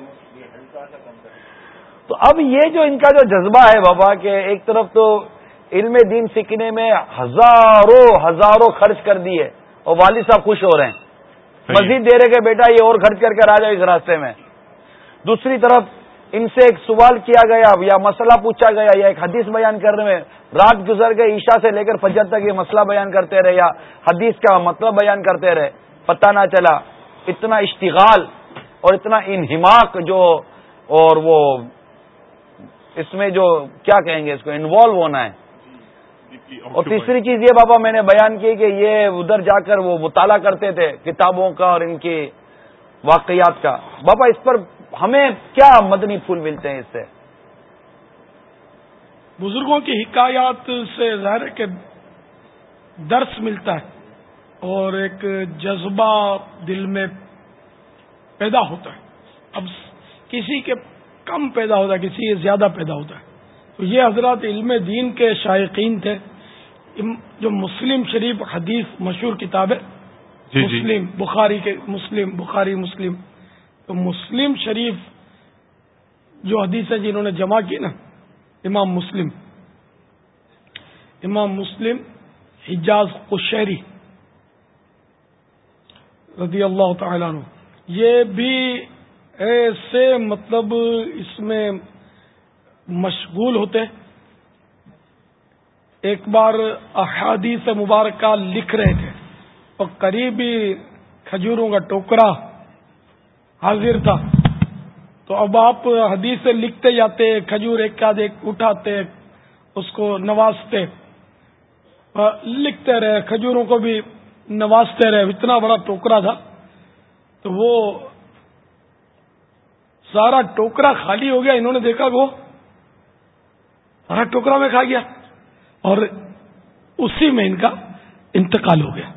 تو اب یہ جو ان کا جو جذبہ ہے بابا کہ ایک طرف تو علم دین سیکھنے میں ہزاروں ہزاروں خرچ کر دیے اور والد صاحب خوش ہو رہے ہیں۔ مزید دے رہے کہ بیٹا یہ اور خرچ کر کے آ جاؤ اس راستے میں۔ دوسری طرف ان سے ایک سوال کیا گیا یا مسئلہ پوچھا گیا یا ایک حدیث بیان کرنے میں رات گزر گئے عشاء سے لے کر فجر تک یہ مسئلہ بیان کرتے رہے یا حدیث کا مطلب بیان کرتے رہے پتہ نہ چلا۔ اتنا اشتغال اور اتنا انہماک جو اور وہ اس میں جو کیا کہیں گے اس کو انوالو ہونا ہے۔ اور تیسری چیز یہ بابا میں نے بیان کی کہ یہ ادھر جا کر وہ مطالعہ کرتے تھے کتابوں کا اور ان کی واقعات کا۔ بابا اس پر ہمیں کیا مدنی پھول ملتے ہیں اس سے؟ بزرگوں کی حکایات سے ظاہر کہ درس ملتا ہے۔ اور ایک جذبہ دل میں پیدا ہوتا ہے۔ اب کسی کے کم پیدا ہوتا ہے کسی کے زیادہ پیدا ہوتا ہے۔ تو یہ حضرات علم دین کے شائقین تھے۔ جو مسلم شریف حدیث مشہور کتاب ہے۔ جی، جی۔ مسلم بخاری کے مسلم بخاری مسلم۔ تو مسلم شریف جو حدیث ہے جنہوں نے جمع کی نا امام مسلم۔ امام مسلم حجاز قشہری رضی اللہ تعالیٰ عنہ۔ یہ بھی ایسے مطلب اس میں مشغول ہوتے ایک بار احادیث مبارکہ لکھ رہے تھے اور قریبی کھجوروں کا ٹوکرا حاضر تھا۔ تو اب آپ حدیث سے لکھتے جاتے، کھجور ایک آدھ ایک اٹھاتے، اس کو نوازتے۔ لکھتے رہے، کھجوروں کو بھی نوازتے رہے، اتنا بڑا ٹوکرا تھا، تو وہ سارا ٹوکرا خالی ہو گیا، انہوں نے دیکھا وہ سارا ٹوکرا میں کھا گیا، اور اسی میں ان کا انتقال ہو گیا۔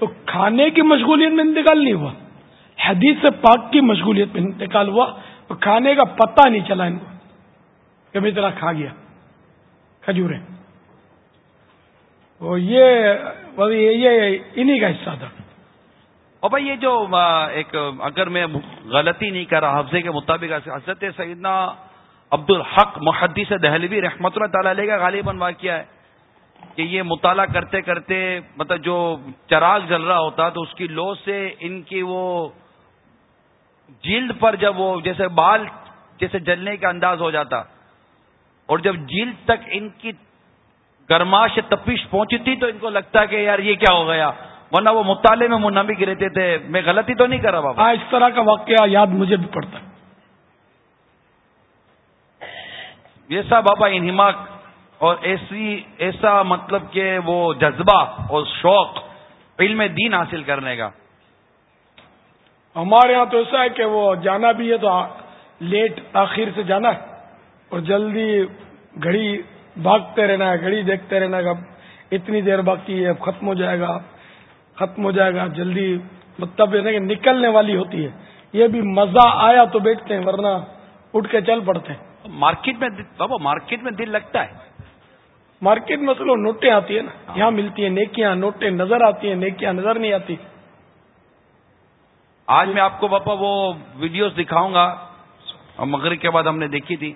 تو کھانے کی مشغولیت میں انتقال نہیں ہوا، حدیث سے پاک کی مشغولیت میں انتقال ہوا، اور کھانے کا پتہ نہیں چلا ان کو کہ طرح کھا گیا کھجورے یہ انہی کا حصہ تھا۔ اور بھائی یہ جو ایک، اگر میں غلطی نہیں کر رہا، حفظے کے مطابق، حضرت سیدنا عبد الحق محدث دہلوی رحمۃ اللہ تعالی علیہ کا غالباً واقعہ ہے کہ یہ مطالعہ کرتے کرتے مطلب جو چراغ جل رہا ہوتا تو اس کی لو سے ان کی وہ جلد پر جب وہ جیسے بال جیسے جلنے کا انداز ہو جاتا اور جب جلد تک ان کی گرماش تپش پہنچی تھی تو ان کو لگتا کہ یار یہ کیا ہو گیا؟ ورنہ وہ مطالعے میں منبک رہتے تھے۔ میں غلطی تو نہیں کر رہا بابا۔ ہاں اس طرح کا واقعہ یاد مجھے بھی پڑتا ہے۔ ایسا بابا انہماک اور ایسی ایسا مطلب کہ وہ جذبہ اور شوق علم دین حاصل کرنے کا۔ ہمارے یہاں تو ایسا ہے کہ وہ جانا بھی ہے تو لیٹ تاخیر سے جانا ہے اور جلدی گھڑی بھاگتے رہنا ہے گھڑی دیکھتے رہنا ہے اتنی دیر باقی ہے اب ختم ہو جائے گا ختم ہو جائے گا جلدی مطلب کہ نکلنے والی ہوتی ہے۔ یہ بھی مزہ آیا تو بیٹھتے ہیں ورنہ اٹھ کے چل پڑتے ہیں۔ مارکیٹ میں بابا مارکیٹ میں دل لگتا ہے۔ مارکیٹ میں تو نوٹیں آتی ہیں نا۔ یہاں ملتی ہیں نیکیاں نوٹیں نظر آتی ہیں نیکیاں نظر نہیں آتی۔ آج میں آپ کو باپا وہ ویڈیوز دکھاؤں گا۔ مغرب کے بعد ہم نے دیکھی تھی۔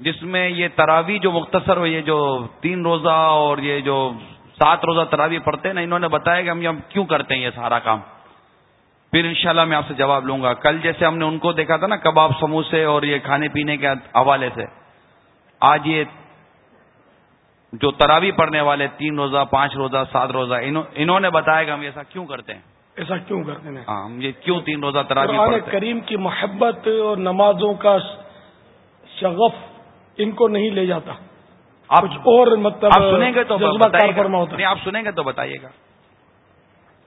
جس میں یہ تراوی جو مختصر ہو یہ جو تین روزہ اور یہ جو سات روزہ تراوی پڑھتے ہیں نا انہوں نے بتایا کہ ہم کیوں کرتے ہیں یہ سارا کام؟ پھر انشاءاللہ میں آپ سے جواب لوں گا۔ کل جیسے ہم نے ان کو دیکھا تھا نا کباب سموسے اور یہ کھانے پینے کے حوالے سے۔ آج یہ جو تراوی پڑھنے والے تین روزہ پانچ روزہ سات روزہ انہوں نے بتایا کہ ہم ایسا کیوں کرتے ہیں؟ ایسا کیوں کرتے ہیں؟ ہاں یہ کیوں تین روزہ تراوی قرآن پڑھتے ہیں؟ کریم کی محبت اور نمازوں کا شغف ان کو نہیں لے جاتا۔ آپ اور مطلب آپ سنیں گے تو ہوتا۔ آپ سنیں گے تو بتائیے گا۔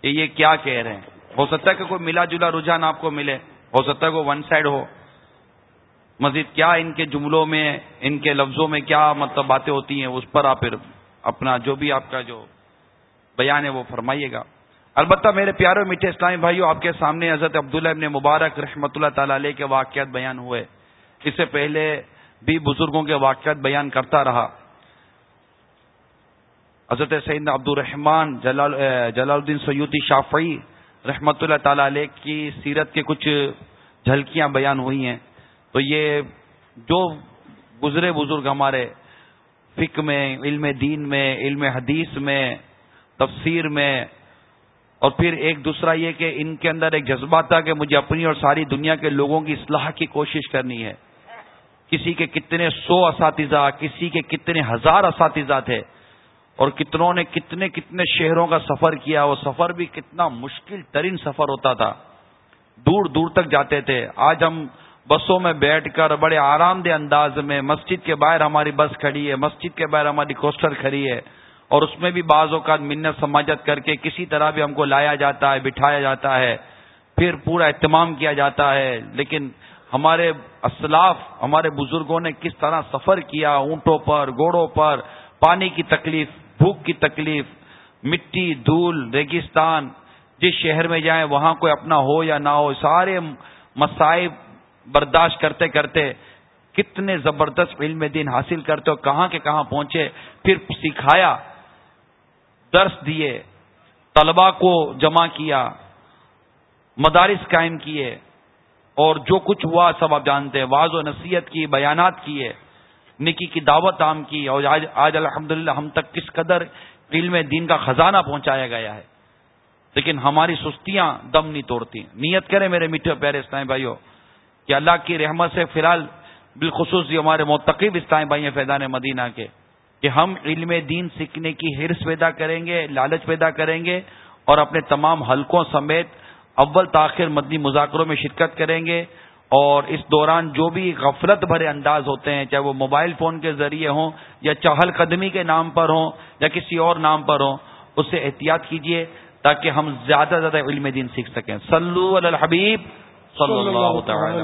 کہ یہ کیا کہہ رہے ہیں؟ ہو سکتا ہے کہ کوئی ملا جلا رجحان آپ کو ملے۔ ہو سکتا ہے کوئی ون سائڈ ہو۔ مزید کیا ان کے جملوں میں ان کے لفظوں میں کیا مطلب باتیں ہوتی ہیں؟ اس پر آپ پھر اپنا جو بھی آپ کا جو بیان ہے وہ فرمائیے گا۔ البتہ میرے پیارے میٹھے اسلامی بھائیوں آپ کے سامنے حضرت عبداللہ ابن مبارک رحمۃ اللہ تعالی علیہ کے واقعات بیان ہوئے۔ اس سے پہلے بھی بزرگوں کے واقعات بیان کرتا رہا۔ حضرت سعید عبد الرحمان جلال جلال الدین سیودی شافعی رحمۃ اللہ تعالی علیہ کی سیرت کے کچھ جھلکیاں بیان ہوئی ہیں۔ تو یہ جو گزرے بزرگ ہمارے فکر میں، علم دین میں، علم حدیث میں، تفسیر میں، اور پھر ایک دوسرا یہ کہ ان کے اندر ایک جذبہ تھا کہ مجھے اپنی اور ساری دنیا کے لوگوں کی اصلاح کی کوشش کرنی ہے۔ کسی کے کتنے سو اساتذہ، کسی کے کتنے ہزار اساتذہ تھے، اور کتنوں نے کتنے کتنے شہروں کا سفر کیا، وہ سفر بھی کتنا مشکل ترین سفر ہوتا تھا۔ دور دور تک جاتے تھے۔ آج ہم بسوں میں بیٹھ کر بڑے آرام دہ انداز میں مسجد کے باہر ہماری بس کھڑی ہے، مسجد کے باہر ہماری کوسٹر کھڑی ہے، اور اس میں بھی بعض اوقات منت سماجت کر کے کسی طرح بھی ہم کو لایا جاتا ہے، بٹھایا جاتا ہے، پھر پورا اہتمام کیا جاتا ہے۔ لیکن ہمارے اسلاف، ہمارے بزرگوں نے کس طرح سفر کیا، اونٹوں پر گوڑوں پر، پانی کی تکلیف، بھوک کی تکلیف، مٹی، دھول، ریگستان، جس شہر میں جائیں وہاں کوئی اپنا ہو یا نہ ہو، سارے مسائب برداشت کرتے کرتے کتنے زبردست علم دین حاصل کرتے ہو کہاں کے کہاں پہنچے، پھر سکھایا، درس دیے طلبا کو جمع کیا، مدارس قائم کیے۔ اور جو کچھ ہوا، سب آپ جانتے ہیں واض و نصیحت کی، بیانات کیے نکی کی دعوت عام کی، اور آج آج الحمد ہم تک کس قدر علم دین کا خزانہ پہنچایا گیا ہے۔ لیکن ہماری سستیاں دم نہیں توڑتی۔ نیت کریں میرے میٹھے پیارے اسلام بھائیوں، کہ اللہ کی رحمت سے فی الحال بالخصوص یہ ہمارے متقب اسلام بھائی ہیں فیضان مدینہ کے، کہ ہم علم دین سیکھنے کی حرص پیدا کریں گے، لالچ پیدا کریں گے، اور اپنے تمام حلقوں سمیت اول تاخیر مدنی مذاکروں میں شرکت کریں گے اور اس دوران جو بھی غفلت بھرے انداز ہوتے ہیں، چاہے وہ موبائل فون کے ذریعے ہوں یا چہل قدمی کے نام پر ہوں یا کسی اور نام پر ہوں، اس سے احتیاط کیجیے تاکہ ہم زیادہ زیادہ علم دین سیکھ سکیں۔ سلو الحبیب، صلی اللہ تعالی